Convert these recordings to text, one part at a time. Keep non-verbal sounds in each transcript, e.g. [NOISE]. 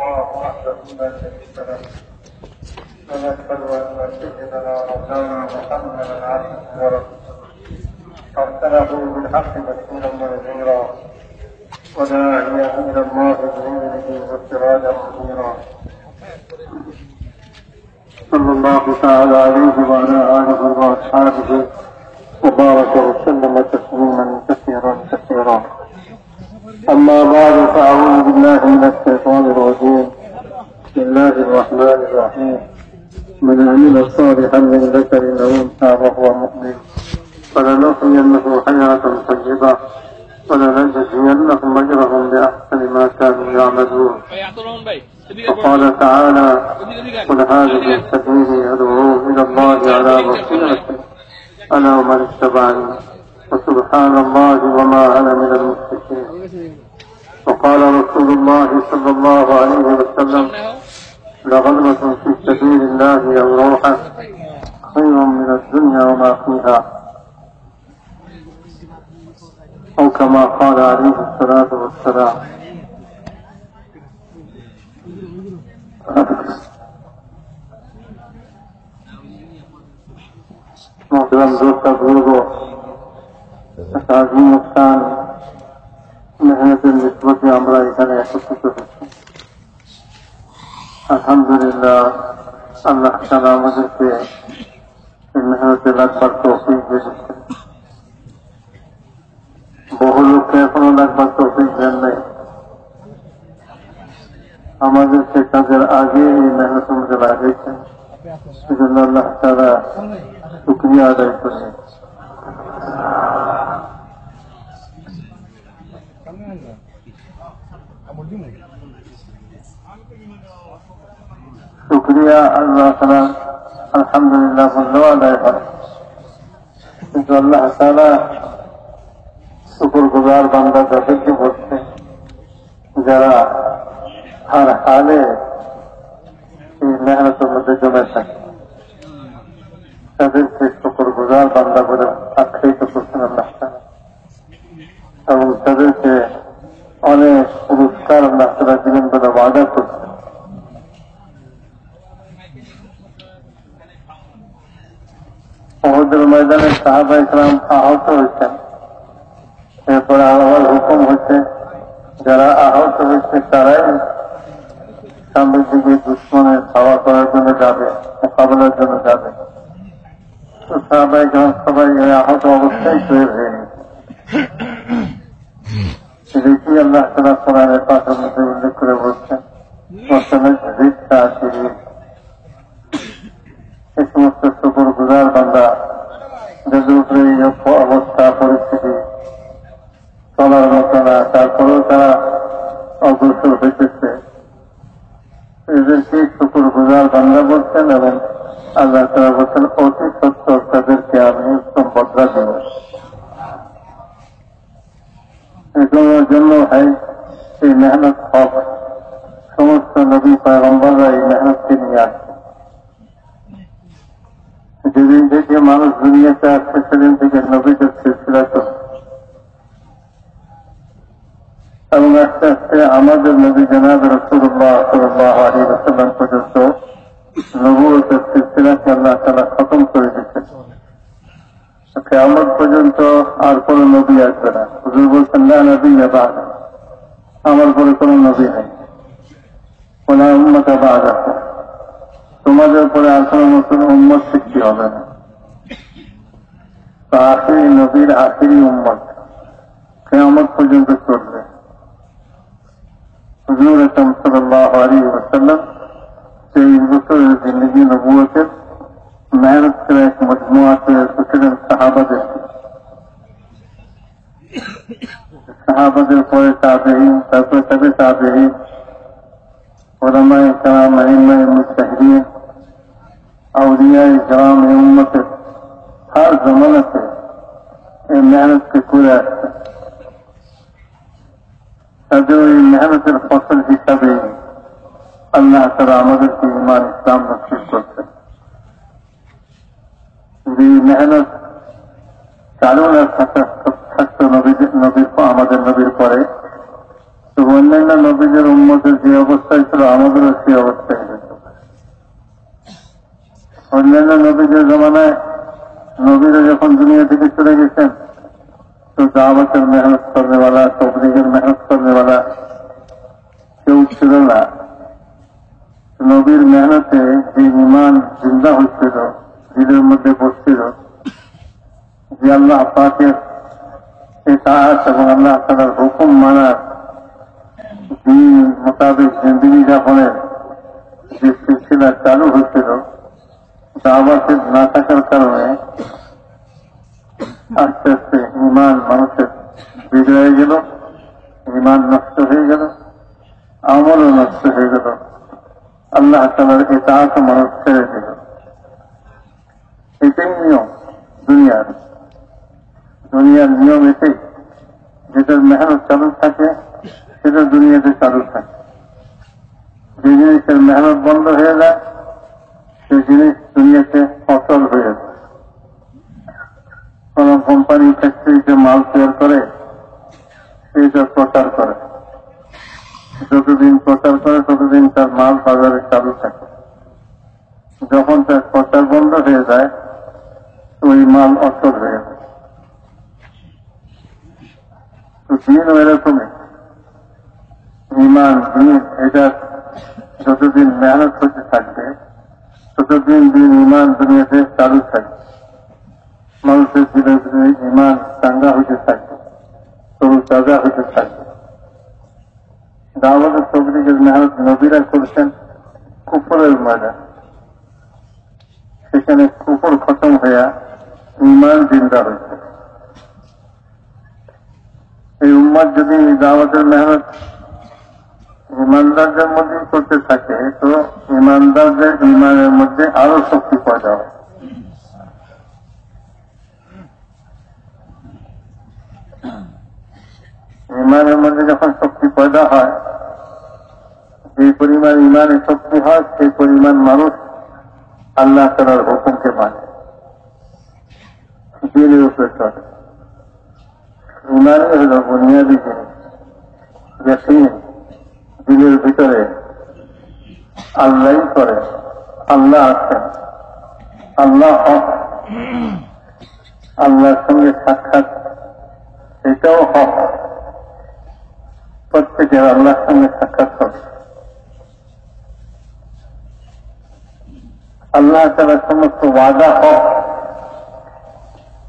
الله وحده لا شريك له ان سيدنا محمدا عبده ورسوله ارسله بالحق بشيرا ونذيرا وداعيا إلى الله باذنه وسراجا منيرا صلى الله تعالى عليه وعلى آله وأصحابه وبارك وسلم تسليما كثيرا كثيرا. أما بعد فأعوذ بالله من الشيطان الرجيم. بسم الله الرحمن الرحيم. من عمل صالحا من ذكر أو أنثى وهو مؤمن فلنحيينه حياة طيبة ولنجزينهم أجرهم بأحسن ما كانوا يعملون. وقال تعالى قل هذه سبيلي أدعو إلى الله على بصيرة أنا ومن اتبعني. وسبحان الله وما أنا من المشركين. وقال رسول الله صلى الله عليه وسلم لغلبة في سبيل الله أو روحة خير من الدنيا وما فيها. أو كما قال عليه الصلاة والسلام. محترم دوست একটা আগুন অনুষ্ঠান মেহনতের নিষ্পতি আমরা এখানে একত্রিত হচ্ছি আলহামদুলিল্লাহ, আল্লাহ তালা আমাদেরকে মেহনতে লাগবার তৌফিক দিয়েছেন বহু লোককে এখনও লাগবার তৌফিক দেন নাই। আমাদের সে কাজের আগে এই মেহনত আমাদের লাগিয়েছেন সেজন্য আল্লাহ তারা শুক্রিয়া আদায় করলেন শুক্রিয়া আল্লাহ তালা আলহামদুলিল্লাহ বললেও আদায় করে কিন্তু আল্লাহ তালা শুকুর গুজার বান্দা যাদেরকে বলছে যারা হার হালে এই মেহনতের মধ্যে জমে থাকে তাদেরকে শুকুর গুজার বান্দা বলে আখ্যায়িত করছেন আল্লাহ তালা এবং তাদেরকে অনেক পুরস্কার আল্লাহ তারা দিলেন বলে ওয়াদা করছে। সমুদ্র ময়দানে সাহাবা আহত হয়েছেন যতদিন প্রচার করে, ততদিন তার মাল বাজারে চালু থাকে। যখন তার প্রচার বন্ধ হয়ে যায়, ওই মাল অচল হয়ে যায়। তো দিনও এরকমই ইমান দিন, এটা যতদিন মেহনত হতে থাকবে, ততদিন দিন ইমান দুনিয়াতে চালু থাকবে। মানুষের ধীরে ইমান চাঙ্গা হতে থাকবে, তরু তাজা হতে থাকবে। দাওয়াতের তবলিগের মেহনত নবীরা করছেন কুপুরের ময়দান। সেখানে কুপুর খতম হইয়া ইমান জিন্দা হয়েছে এই উম্মাদ যদি দাওয়াতের মেহনত ইমানদারদের মধ্যে করতে থাকে, তো ইমানদারদের ইমানের মধ্যে আরও শক্তি পয়দা হয় ইমানের মধ্যে যখন শক্তি পয়দা হয় যে পরিমাণ ইমানে শক্তি হয়, সেই পরিমাণ মানুষ আল্লাহ তালার হুকুমকে মানে। দিনের উপরে চলে। ইমানই হল বুনিয়াদি জিনিস। দিলের ভিতরে আল্লাহ করে, আল্লাহ আছেন। আল্লাহ হক। আল্লাহর সঙ্গে সাক্ষাৎ, এটাও হক। প্রত্যেকের আল্লাহর সঙ্গে সাক্ষাৎ করে আল্লাহ তারা সমস্ত ওয়াদা হক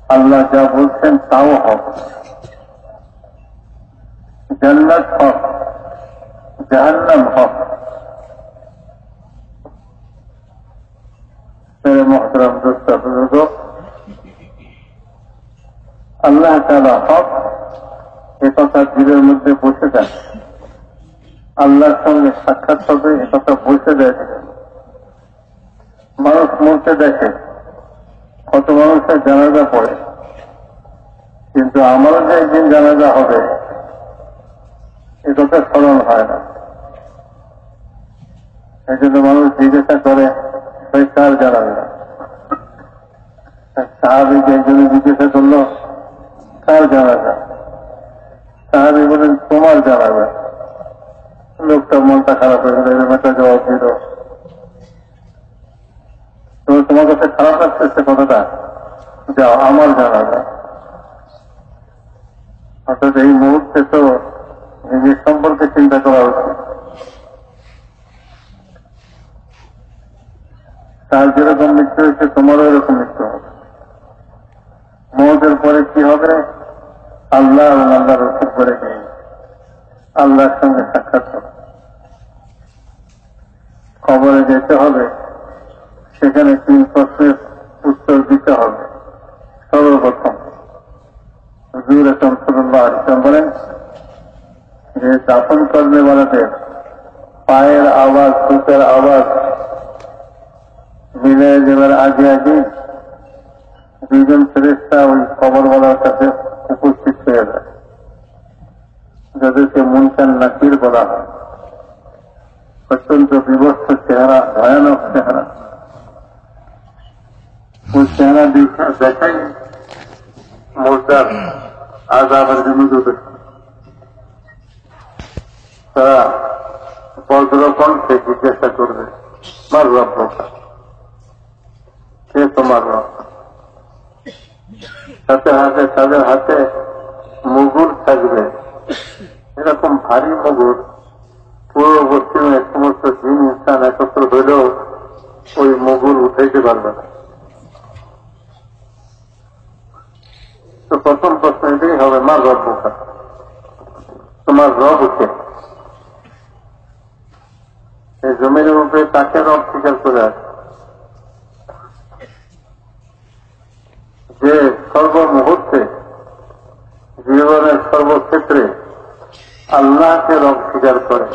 আল্লাহ যা বলছেন তাও হক জান্নাত হক জাহান্নাম হক মেরে মহতরম দোস্ত বুজুর্গ আল্লাহ তালা হক এ কথা দিলের মধ্যে বসে যায়। আল্লাহর সঙ্গে সাক্ষাৎ হবে, এ কথা বসে দেয় মানুষ মরতে দেখে, কত মানুষের জানাজা পড়ে। কিন্তু আমারও যে একদিন জানাজা হবে এটা কথা স্মরণ হয় না। এই জন্য মানুষ জিজ্ঞাসা করে ওই কার জানাজা? সাহাবিকে একজনে জিজ্ঞাসা করল, কার জানাজা? বলেন তোমার জানাজা লোকটা মনটা খারাপ হয়ে গেল, এরকম একটা জবাব দিল। তোমার কাছে খারাপ লাগছে সে কথাটা? যাও আমার জানাজা অর্থাৎ এই মুহূর্তে তো নিজের সম্পর্কে চিন্তা করা উচিত। তার যেরকম মৃত্যু হয়েছে, তোমারও এরকম মৃত্যু হবে। মৌতের পরে কি হবে? আল্লাহ আল্লাহ রসুল করে গিয়ে আল্লাহর সঙ্গে সাক্ষাৎ হবে। খবরে যেতে হবে, সেখানে তিন প্রশ্নের উত্তর দিতে হবে। সর্বপ্রথম, হুজুর সাল্লাহ ইসলাম বলেন, যে দাফন করনেওয়ালাদের পায়ের আওয়াজ সুতের আওয়াজ মিলে যাবার আগে আগে দুইজন ফেরেস্তা ওই খবরওয়ালার কাছে যাদেরকে মুনকান নাকির বলা হয়। অত্যন্ত বিভস্ত চেহারা, ভয়ানক চেহারা। ওই চেহারা দেখা দেখাই মোর্চার আজাবের জন্য যথেষ্ট তারা বজ্রকণ্ঠে জিজ্ঞাসা করবে, মার রব্বকা সে তোমার রব? সাথে হাতে তাদের হাতে যে সর্বমুহূর্তে জীবনের সর্বক্ষেত্রে আল্লাহকে রব স্বীকার করে।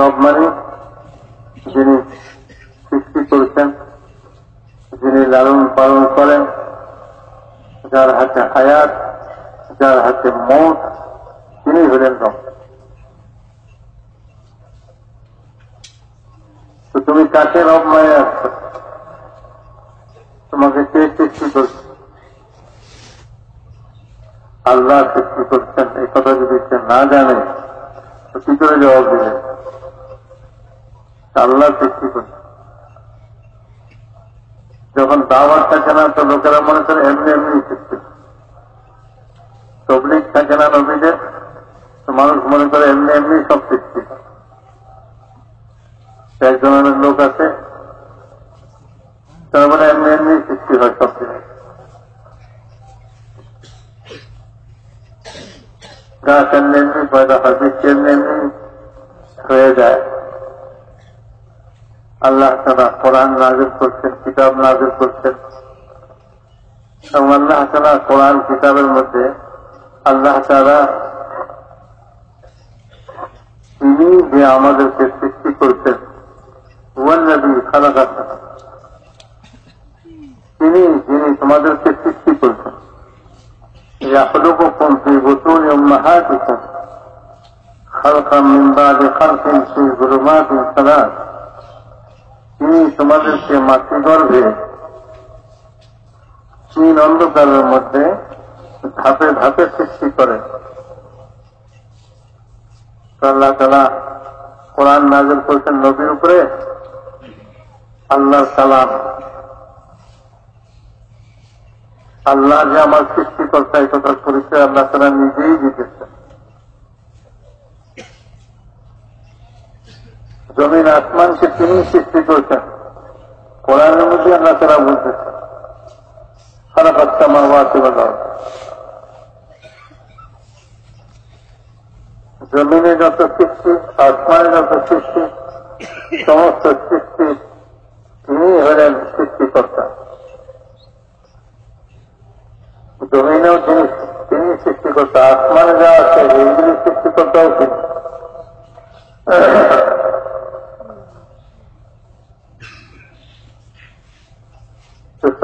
রব মানে যিনি সৃষ্টি করেছেন, যিনি লালন পালন করেন, যার হাতে হায়াত, যার হাতে মত তিনি হলেন রব তো তুমি কাকে রব মানে আসছো তোমাকে কে সৃষ্টি করছে আল্লাহ সৃষ্টি করছেন এই কথা যদি সে না জানে তো কি করে জবাব দিবে আল্লাহ সৃষ্টি করছে যখন দাওয়ার থাকে লোকেরা মনে করে এমনি এমনি তবলিক থাকে না নবীদের মানুষ মনে করে এমনি এমনি সব সৃষ্টি এক ধরনের লোক আছে, তার মানে এমনি এমনি সৃষ্টি হয় সব গাছ এমনি এমনি পয়দা হয় বৃষ্টি এমনি এমনি হয়ে যায়। আল্লাহ তারা কোরআন নাজির করছেন, কিতাব নাজির করছেন। এবং আল্লাহ তারা কোরআন কিতাবের মধ্যে আল্লাহ তারা তিনি যে আমাদেরকে সৃষ্টি করছেন ওয়ান্নবী খালাকা তিনি যিনি তোমাদেরকে সৃষ্টি করছেন يخلقكم في بطون أمهاتكم خلقا من بعد خلق في ظلمات ثلاث তিনি তোমাদেরকে মাতৃগর্ভে অন্ধকারের মধ্যে ধাপে ধাপে সৃষ্টি করে। আল্লাহ তালা কোরআন নাজল করেছেন নবীর উপরে। আল্লাহ সালাম। আল্লাহ যে আমার সৃষ্টিকর্তা, এই কথার পরিচয় আল্লাহ তারা নিজেই দিতেছেন জমিন, আসমানকে তিনি সৃষ্টি করেছেন। কোরআনের মধ্যে আল্লাহ তারা বলতেছেন। মা বাচ্চা বলা জমিনে যত সৃষ্টি, আসমানে যত সৃষ্টি, সমস্ত সৃষ্টি, তিনি হলেন সৃষ্টিকর্তা। জমিনেও তিনি তিনি সৃষ্টিকর্তা, আসমানে যা আছে, এইগুলি সৃষ্টিকর্তাও তিনি।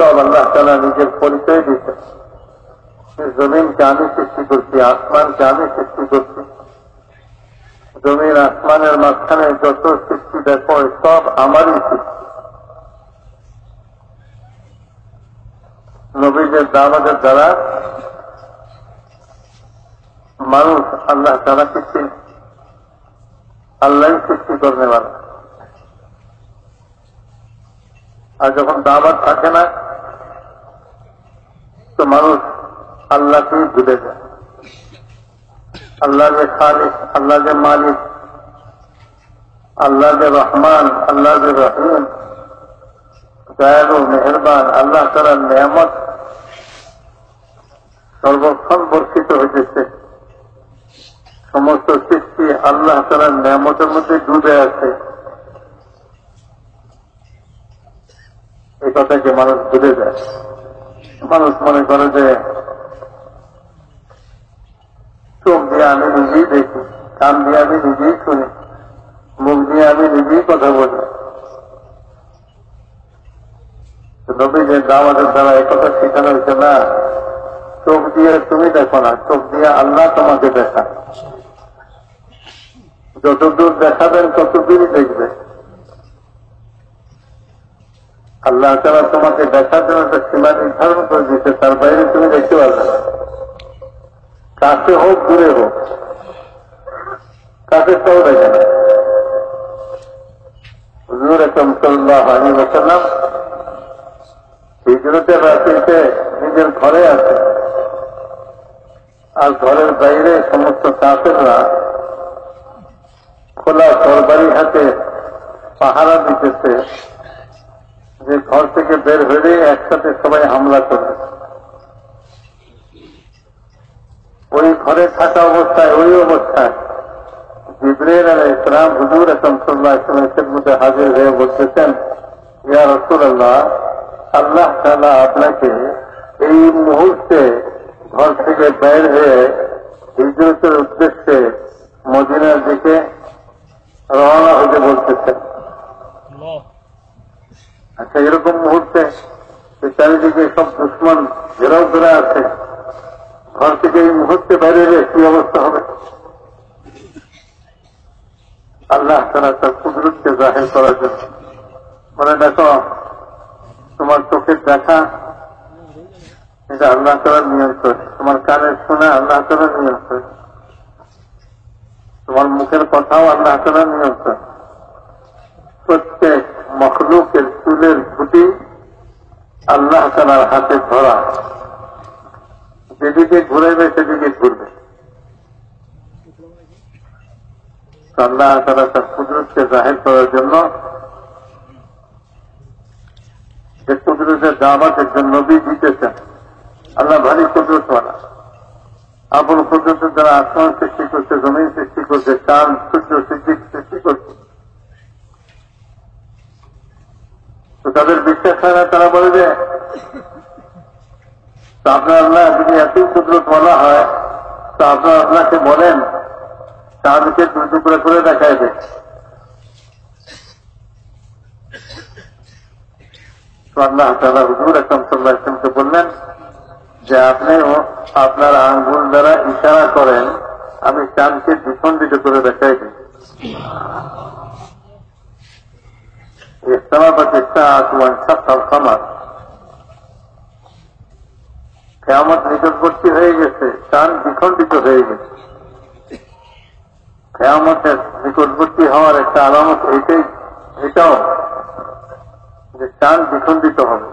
সব আল্লাহ তালা নিজের পরিচয় দিচ্ছেন জমিনকে আমি সৃষ্টি করছি আসমানকে আমি সৃষ্টি করছি। জমির আসমানের মাঝখানে যত সৃষ্টি দেখো সব আমারই সৃষ্টি। নবীদের দাওয়াতের দ্বারা মানুষ আল্লাহ তারা সৃষ্টি আল্লাহ সৃষ্টি করতে পারে আর যখন দাওয়াত থাকে না মানুষ আল্লাহকেই ভুলে যায়। আল্লাহ যে খালিক আল্লাহ যে মালিক আল্লাহ যে রহমান আল্লাহ যে রহিম, দয়ালু, মেহরবান, আল্লাহ তালার নিয়ামত সর্বক্ষণ বর্ষিত হইতেছে। সমস্ত সৃষ্টি আল্লাহ তালার নিয়ামতের মধ্যে ডুবে আছে। এই কথাকে মানুষ ভুলে যায়। মানুষ মনে করে যে, চোখ দিয়ে আমি নিজেই দেখি, কান দিয়ে আমি নিজেই শুনি, মুখ দিয়ে আমি নিজেই কথা বলি। নবীদের দাওয়াতের দ্বারা একথা শেখানো হয়েছে, না, চোখ দিয়ে তুমি দেখো না, চোখ দিয়ে আল্লাহ তোমাকে দেখা যতদূর দেখাবেন ততদূরই দেখবে। আল্লাহ তারা তোমাকে দেখার জন্য একটা সীমা নির্ধারণ করে দিচ্ছে তার বাইরে তুমি দেখতে পারবে না। কাছে হোক, দূরে হোক, কাছে কাফেরটাও দেখে না হুজুর একদম সাল্লাহ আলী ওসাল্লাম হিজরতের রাত্রিতে নিজের ঘরে আছে। আর ঘরের বাইরে সমস্ত কাফেররা খোলা তরবারি হাতে পাহারা দিতেছে। যে ঘর থেকে বের হয়ে একসাথে সবাই হামলা করবে ওই ঘরে থাকা অবস্থায়, ওই অবস্থায় জিব্রেল ইসলাম হুজুর আসলাম সাল্লাহ ইসলামের খেদমতে হাজির হয়ে বলতেছেন, ইয়া রসুল্লাহ আল্লাহ তালা আপনাকে এই মুহূর্তে ঘর থেকে বের হয়ে হিজরতের উদ্দেশ্যে মদিনার দিকে রওনা হতে বলতেছেন। আচ্ছা এরকম মুহূর্তে চারিদিকে সব দুশ্মন ঘেরাও ধরে আছে, ঘর থেকে এই মুহূর্তে বাইরে এলে কি অবস্থা হবে? আল্লাহ তারা তার কুদরতকে জাহের করার জন্য মানে দেখো, তোমার চোখের দেখা, এটা আল্লাহ তালার নিয়ন্ত্রণ। তোমার কানের শোনা আল্লাহ তালার নিয়ন্ত্রণ। তোমার মুখের কথাও আল্লাহ তালার নিয়ন্ত্রণ। প্রত্যেক মখলুকের চুলের গুটি আল্লাহ তালার হাতে ধরা। যেদিকে ঘুরাইবে, সেদিকে ঘুরবে। আল্লাহ তারা তার কুদরতকে জাহের করার জন্য, যে কুদরতের দাওয়াত একজন নবী দিতেছেন। আল্লাহ ভারী কুদরত মানা আপন কুদরতের দ্বারা আসমান সৃষ্টি করছে, জমিন সৃষ্টি করছে, চাঁদ, সূর্য সৃষ্টি সৃষ্টি করছে। তো তাদের বিশ্বাস হয় না, তারা বলে যে আপনার আল্লাহ যদি এতই কুদরত বলা হয়, তো আপনার আল্লাহকে বলেন চাঁদকে দু টুকরা করে দেখায় দেয় আল্লাহ তালা হুজুর আকরম সাল্লাহ ইসলামকে বললেন যে আপনিও আপনার আঙ্গুল দ্বারা ইশারা করেন, আমি চাঁদকে দ্বিখণ্ডিত করে দেখাই দিই اجتمعت الساعة وانشق القمر কেয়ামত নিকটবর্তী হয়ে গেছে চাঁদ দ্বিখণ্ডিত হয়ে গেছে কেয়ামতের নিকটবর্তী হওয়ার একটা আলামত এইটাই এটাও যে চাঁদ দ্বিখণ্ডিত হবে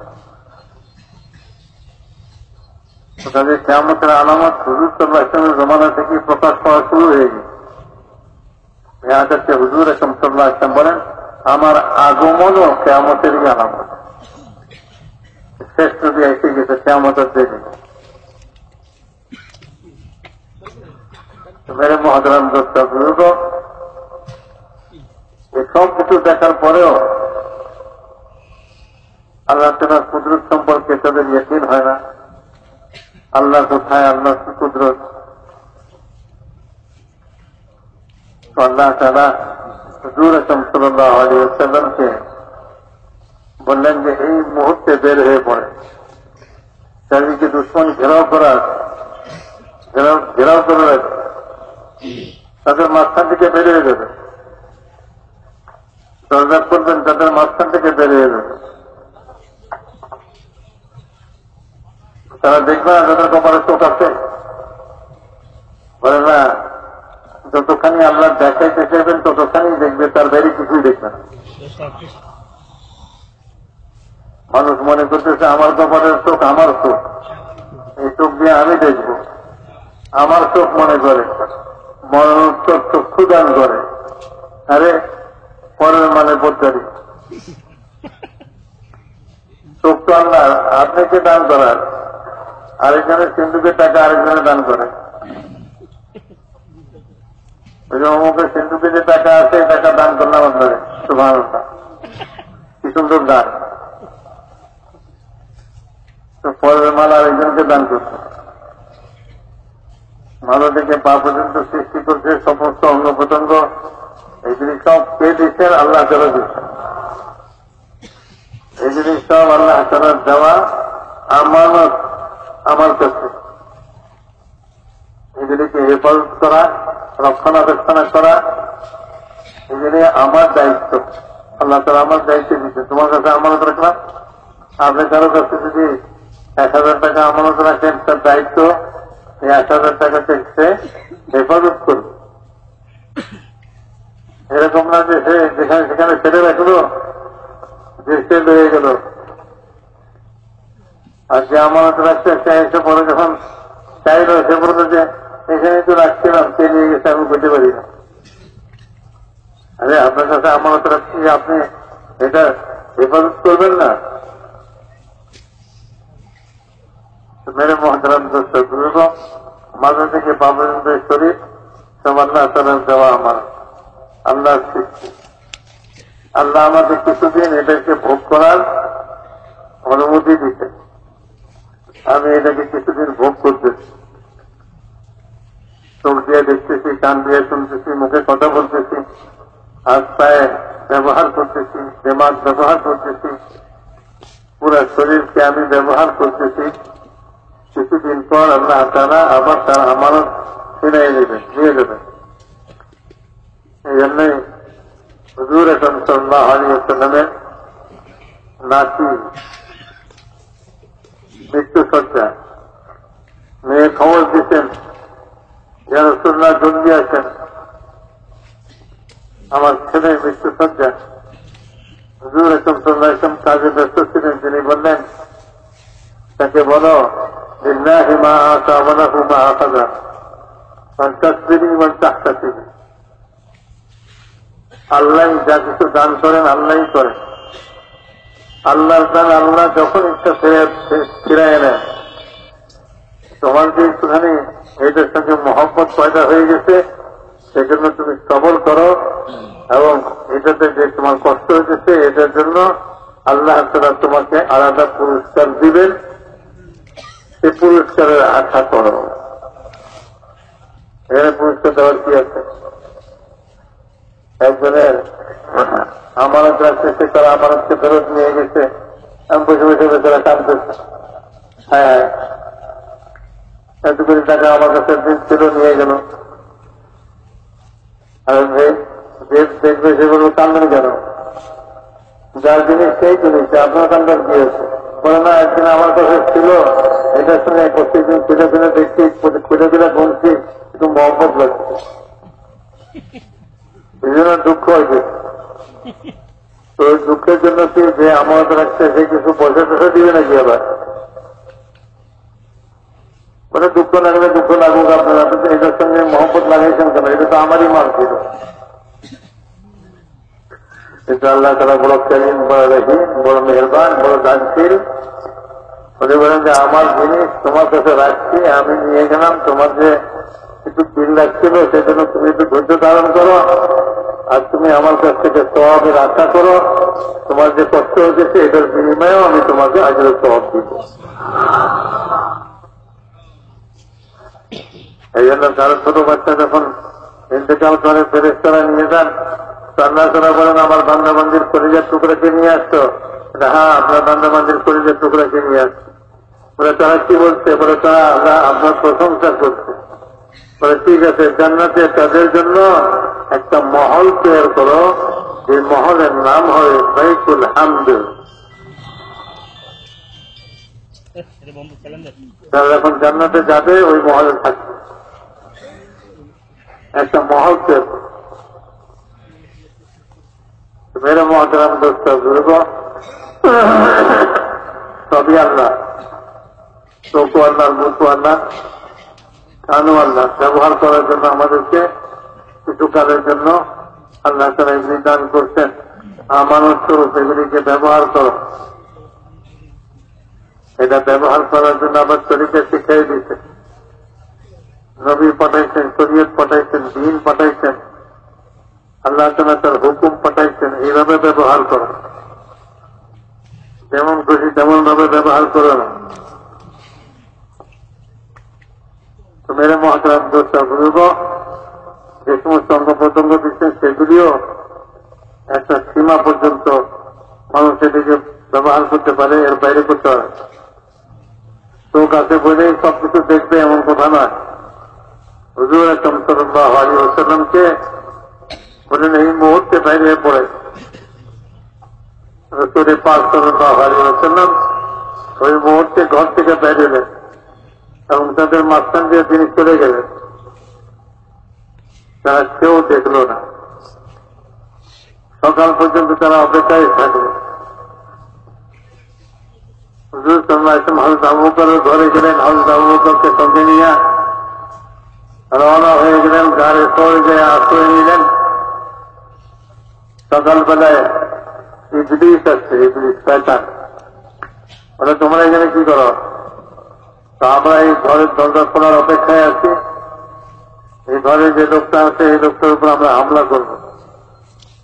তাদের কেয়ামতের আলামত হুজুর সাল্লাহ ইসলামের জমানা থেকে প্রকাশ পাওয়া শুরু হয়ে গেছে মেয়াদারকে হুজুর একম সাল্লাহ ইসলাম বলেন আমার আগমনও কেয়ামতেরই আলামত শেষ যদি এসে গেছে, কেয়ামতের দেরি মেরে মহাদারাম দোস্ত বুজুর্গ সব কিছু দেখার পরেও আল্লাহ তালার কুদরত সম্পর্কে তাদের ইয়কিন হয় না। আল্লাহ কোথায় আল্লাহ কি কুদরত আল্লাহ তালা হুজুর আসম সাল্লাহ বললেন যে, এই মুহূর্তে বের হয়ে পড়ে। চারিদিকে দুশ্মন ঘেরাও করার ঘেরাও করে রাখে তাদের মাঝখান থেকে বেরিয়ে যাবে। দরজা করবেন তাদের মাঝখান থেকে বেরিয়ে যাবে। তারা দেখবে না তাদের কপালে চোখ আছে। বলে, না, যতখানি আল্লাহ দেখাইতে চাইবেন, ততখানি দেখবে তার বাইরে কিছুই দেখবে না মানুষ মনে করতেছে, আমার কপালের চোখ আমার চোখ। এই চোখ দিয়ে আমি দেখব। আমার চোখ মনে করে মরণোত্তর চক্ষু দান করে। আরে পরের মানে পদ্মারি চোখ তো আল্লাহ, আপনাকে দান করার। আরেকজনের সিন্ধুকের টাকা আরেকজনে দান করে। অমুকের সিন্ধুকে যে টাকা আছে টাকা দান করলাম আপনাকে সুভান কি সুন্দর দান তো পরের মাল আরেকজনকে দান করছে। মালা থেকে পা পর্যন্ত সৃষ্টি করছে সমস্ত অঙ্গ প্রত্যঙ্গ। জিনিস সব কে দিচ্ছেন আল্লাহ তালা দিচ্ছেন জিনিস সব আল্লাহ তালার দেওয়া আমানত আমার কাছে। এগুলিকে হেফাজত করা, রক্ষণাবেক্ষণা করা, এগুলি আমার দায়িত্ব। আল্লাহ তালা আমার দায়িত্ব দিচ্ছে তোমার কাছে আমানত রাখলাম। আপনি কারও কাছে যদি এক হাজার টাকা আমানত রাখেন, তার দায়িত্ব এই এক হাজার টাকা থেকে হেফাজত করবে। এরকম না যে সে যেখানে সেখানে ফেলে রাখল, যে সে রয়ে গেল। আর যে আমানত রাখছে, সে এসে পরে যখন চাইল, সে বলল যে, এখানে তো রাখছিলাম সে নিয়ে গেছে আমি বুঝতে পারি না। আরে, আপনার কাছে আমানত রাখছি যে আপনি এটা হেফাজত করবেন না। মেরে মহাদারাম থেকে বাবরেন্দ্র শরীফ সব আল্লাহ তালার দেওয়া আমার। আল্লাহর সৃষ্টি। আল্লাহ আমাদের কিছুদিন এটাকে ভোগ করার অনুমতি দিতে আমি এটাকে কিছুদিন ভোগ করতেছি চোখ দিয়ে দেখতেছি, কান দিয়ে শুনতেছি, মুখে কথা বলতেছি। হাত পায়ে ব্যবহার করতেছি, দেমাগ ব্যবহার করতেছি, পুরো শরীরকে আমি ব্যবহার করতেছি। কিছুদিন পর আল্লাহ তারা আবার তার আমারও ফিরাই দেবে, দিয়ে দেবে। এই জন্যই হুজুর এখন সাল্লাহ আলী সাল্লামের নাতি মৃত্যু সজ্জা মেয়ে খবর দিচ্ছেন যে রসুল্লাহ জলদি আছেন আমার ছেলে মৃত্যু সজ্জা। হুজুর একদম সন্ধ্যা ইসলাম কাজে ব্যস্ত ছিলেন তিনি বললেন, তাকে বলো আল্লাহ যা কিছু দান করেন আল্লাহ করেন। আল্লাহ দান আল্লাহ যখন ইচ্ছা ফিরাই নেন। তোমার যে একটুখানি এটার সঙ্গে মহব্বত পয়দা হয়ে গেছে সেজন্য তুমি সবল করো এবং এটাতে যে তোমার কষ্ট হয়েছে, এটার জন্য আল্লাহ তারা তোমাকে আলাদা পুরস্কার দিবেন। সে পুরস্কারের আশা করো। এখানে পুরস্কার দেওয়ার কি আছে? একজনের আমানত রাখছে সে তারা আমানতকে ফেরত নিয়ে গেছে। আমি বসে বসে বেচারা কাঁদতেছে। হ্যাঁ হ্যাঁ। এত কোটি টাকা আমার কাছে দিন ছিল, নিয়ে গেল। আর যে দেখবে সেগুলো কান্দেন কেন? যার জিনিস সেই জিনিস আপনার কান্দার কি আছে বলে, না, একদিন আমার কাছে ছিল এটার সঙ্গে প্রত্যেকদিন খুঁজে ফিরে দেখছি, খুঁজে ফিরে গুনছি একটু মহব্বত লাগছে। জন্য দুঃখ হয়েছে। তো দুঃখের জন্য কি যে আমার রাখছে, সে কিছু পয়সা টয়সা দিবে নাকি আবার? মানে দুঃখ লাগলে দুঃখ লাগুক আপনারা এটার সঙ্গে মহব্বত লাগাইছেন কেন? এটা তো আমারই মাল ছিল। কিন্তু আল্লাহ তারা বড় করিম বড় রহিম, বড় মেহরবান, বড় দানশীল। উনি বলেন যে, আমার জিনিস তোমার কাছে রাখছি, আমি নিয়ে গেলাম, তোমার যে একটু বিল রাখছিল সেজন্য তুমি একটু ধৈর্য ধারণ করো। আর তুমি আমার কাছ থেকে স্বভাবের আশা করো। তোমার যে কষ্ট হয়েছে এটার বিনিময়েও আমি তোমাকে আগের স্বভাব দিব। এই জন্য কারও ছোট বাচ্চা যখন ইন্তেকাল করে ফেরেস্তারা নিয়ে যান তারা বলেন আমার বান্দাবান্দির কলিজার টুকরাকে নিয়ে আসতো হ্যাঁ আপনার বান্দাবান্দির কলিজার টুকরাকে নিয়ে আসতো বলে তারা কি বলছে? বলে তারা আমরা আপনার প্রশংসা করছে। বলে ঠিক আছে জান্নাতে তাদের জন্য একটা মহল তৈরি করো। যে মহলের নাম হবে বাইকুল হামদ। তারা যখন জান্নাতে যাবে ওই মহলে থাকবে। একটা মহল করো মেরে মহাতারাম দোস্ত বুঝব সবই আল্লাহ। চোখু আল্লাহ মুখু আল্লাহ। কানু আল্লাহ। ব্যবহার করার জন্য আমাদেরকে কিছু কালের জন্য আল্লাহ তারা এগুলি দান করছেন। আমানত স্বরূপ এগুলিকে ব্যবহার করো। এটা ব্যবহার করার জন্য আবার শরীরকে শিখিয়ে দিতে নবী পাঠাইছেন, শরীয়ত পাঠাইছেন, দিন পাঠাইছেন আল্লাহ তালা তার হুকুম পাঠাইছেন, এইভাবে ব্যবহার করো যেমন খুশি তেমন ভাবে ব্যবহার করো না তো মেরে মহাতারাম দোষটা বুঝব যে সমস্ত অঙ্গ প্রত্যঙ্গ দিচ্ছেন সেগুলিও একটা সীমা পর্যন্ত মানুষ এটিকে ব্যবহার করতে পারে, এর বাইরে করতে পারে। চোখ আছে বলেই সবকিছু দেখবে, এমন কথা নয়। হুজুর আকরম সাল্লাহ এই মুহূর্তে বাইরে পড়ে। রসুরে পাঁচ সাল্লাহ আলী ওই মুহূর্তে ঘর থেকে বেরোলেন এবং তাদের মাঝখান দিয়ে তিনি চলে গেলেন। তারা কেউ দেখল না। সকাল পর্যন্ত তারা অপেক্ষায় থাকবে হুজুর সাল্লাহ হজরত আবু ঘরে গেলেন। হজরত আবু সঙ্গে নিয়ে রওনা হয়ে গেলেন গাড়ি সরে গিয়ে আশ্রয় নিলেন সকালবেলায় ইবলিশ আসছে ইবলিশ শয়তান বলে তোমরা এখানে কি করো তো আমরা এই ঘরের দরজা খোলার অপেক্ষায় আছি এই ঘরে যে লোকটা আছে এই লোকটার উপর আমরা হামলা করব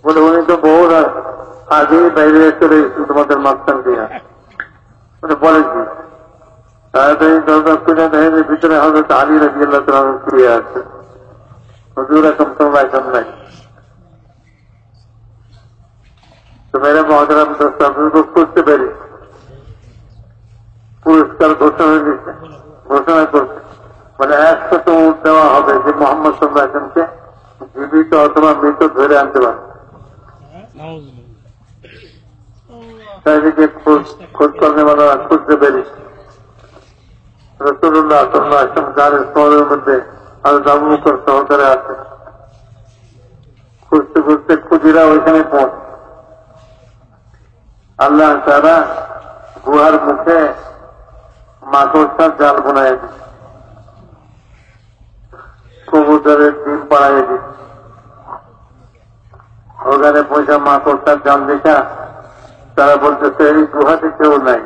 বলে উনি তো বহু আগেই বাইরে চলে এসেছিল তোমাদের মাঝখান দিয়ে মানে বলে কি তাড়াতাড়ি দরজা খুলে দেখে যে ভিতরে হজরত আলী রাজি আল্লাহ তালা শুয়ে আছে হুজুর এখন তোমরা এখন নাই তো মেরে মহাজারাম দোস্ত আপনাকে করতে পারি পুরস্কার ঘোষণা দিচ্ছে ঘোষণা করছে মানে একশত উঠ দেওয়া হবে যে মোহাম্মদ সাল্লাহামকে জীবিত অথবা মৃত ধরে আনতে পারে চারিদিকে খোঁজ খোঁজ করলে মানে খুঁজতে পেরি রসুল্লাহ আল্লাহ তারা গুহার মুখে মাকড়সার জাল বোনায় দিচ্ছে কবুতরের ডিম পাড়াই দিচ্ছে ওখানে পয়সা মাকড়সার জাল দেখা তারা বলতেছে, এই গুহাতে কেউ নাই।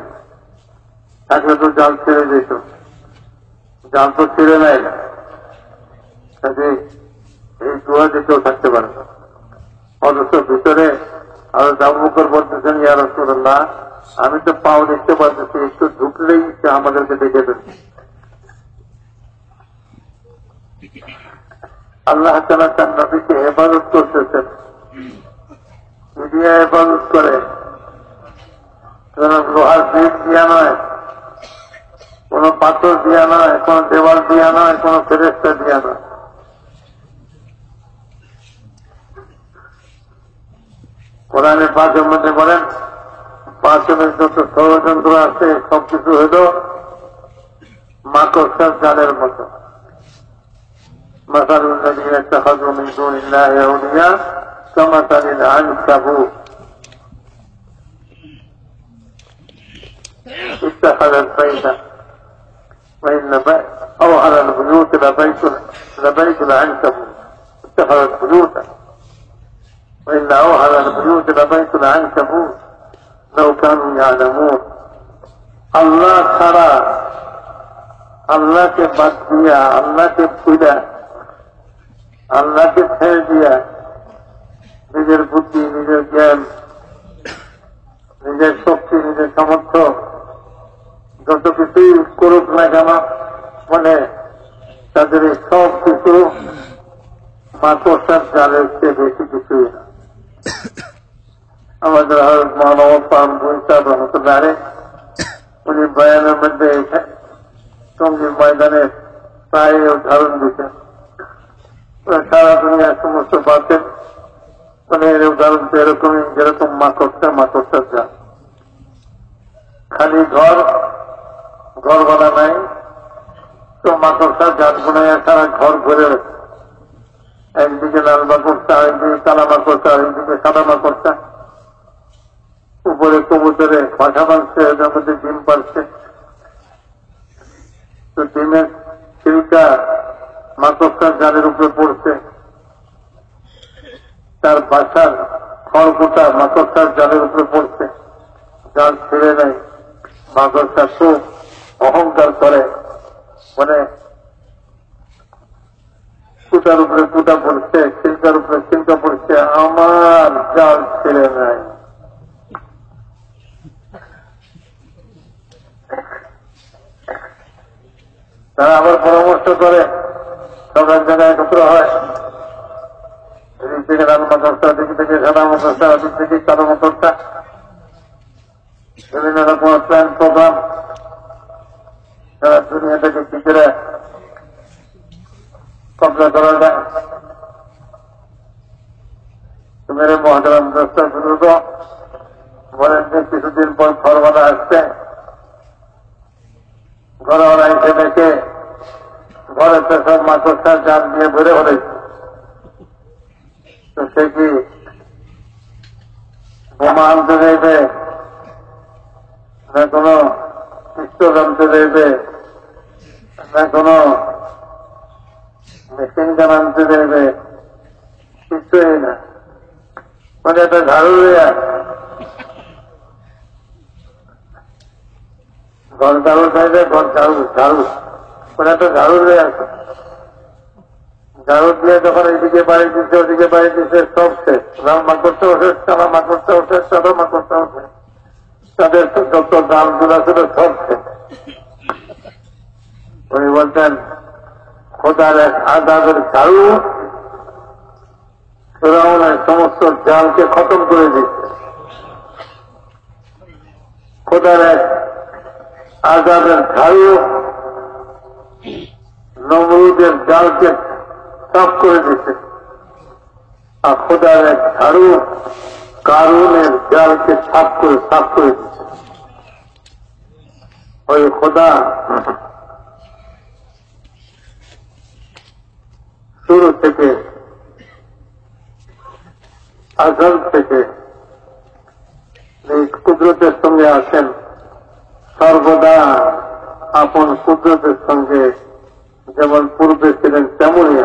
থাকলে তো জাল ছেড়ে যেত জাল তো না কাজে এই থাকতে পারে না। ভিতরে আরও জামুকর বলতেছেন, ইয়া রসুল্লাহ আমি তো পাও দেখতে পাচ্ছি একটু ঢুকলেই সে আমাদেরকে দেখে দেবে। আল্লাহ তালা তার নবীকে হেফাজত করতেছেন। মিডিয়া হেফাজত করে লোহার ব্রিজ দিয়া নয়। কোন পাথর দিয়া নয় কোন দেওয়াল দিয়া নয় কোন ফেরেস্তা দিয়া নয় কোরআনে পাঁচের মধ্যে বলেন পাঁচজনের যত ষড়যন্ত্র আছে সবকিছু হইল মাকড়সার জালের মতো مثل الذين اتخذوا من دون الله أولياء كمثل العنكبوت اتخذت بيتا وإن أوهر البيوت لبيت لبيت العنكبوت اتخذت بيوتا. وإن أوهر البيوت لبيت العنكبوت لو كانوا يعلمون. الله ترى الله تبدي الله تبدا الله تبدي নিজের বুদ্ধি নিজের জ্ঞান নিজের শক্তি নিজের সামর্থ্য যত কিছুই করুক না কেন মানে তাদের সব কিছু মাকড়সার জালের চেয়ে বেশি কিছুই না। আমাদের হরত মহানব পাম ভুইসাব রহমতুল্লাহ উনি বয়ানের মধ্যে টঙ্গির ময়দানে প্রায় উদাহরণ দিতেন। সারা দুনিয়ার সমস্ত বাতেন মানে এর উদাহরণ তো এরকমই যেরকম মাকড়সা, মাকড়সার যা খালি ঘর ঘর বানা নাই তো মাকড়সা জাত বোনাইয়া সারা ঘর ঘুরে একদিকে লাল মাকড়সা আরেকদিকে কালা মাকড়সা আরেকদিকে সাদা মাকড়সা উপরে কবুতরে পাঠা মারছে এটার মধ্যে ডিম পারছে তো ডিমের ছিলকা মাকড়সার জালের উপরে পড়ছে। তার বাসার খড়কুটা মাকড়সার জালের উপরে পড়ছে। জাল ছেড়ে নেয় মাকড়সা খুব অহংকার করে মানে কুটার উপরে কুটা পড়ছে চিল্কার উপরে চিল্কা পড়ছে, আমার জাল ছেড়ে নেয় তারা আবার পরামর্শ করে সব এক জায়গায় একত্র হয়। এদিক থেকে লাল মাকড়সা দিক থেকে সাদা মাকড়সা দিক থেকে, কালো মাকড়সা বিভিন্ন রকম প্ল্যান প্রোগ্রাম সারা দুনিয়া থেকে করে কবজা করা যায়? মেরে মহাজারাম দশটা শুরু তো বলেন যে কিছুদিন পর ফরমানা আসছে। ঘরওয়ালা এসে দেখে ঘরে তো সব মাকড়সার জাল দিয়ে ভরে ফেলেছে তো সে কি বোমা আনতে চাইবে না কোনো পিস্তল আনতে চাইবে না কোনো মেশিন গান আনতে চাইবে কিছুই না। মানে একটা ঝাড়ু দেয়া ঘর ঝাড়ু চাইবে, ঘর ঝাড়ু ঝাড়ু। মানে একটা ঝাড়ু দেয়া ঝাড়ু দিয়ে যখন এইদিকে বাড়ি দিচ্ছে, ওদিকে বাড়ি দিচ্ছে, সব শেষ। রান্না করতেও শেষ চালামা করতেও শেষ চালামা করতেও শেষ তাদের যত দামগুলা ছিল, সব শেষ। উনি বলতেন খোদার এক আজাদের ঝাড়ু ফেরাউনের সমস্ত জালকে খতম করে দিচ্ছে খোদার এক আজাদের ঝাড়ু নমরুদের জালকে সাফ করে দিচ্ছে আর খোদার এক ঝাড়ু কারুনের জালকে সাফ করে সাফ করে দিচ্ছে ওই খোদা শুরু থেকে আজল থেকে এই কুদরতের সঙ্গে আসেন সর্বদা আপন কুদরতের সঙ্গে যেমন পূর্বে ছিলেন, তেমনই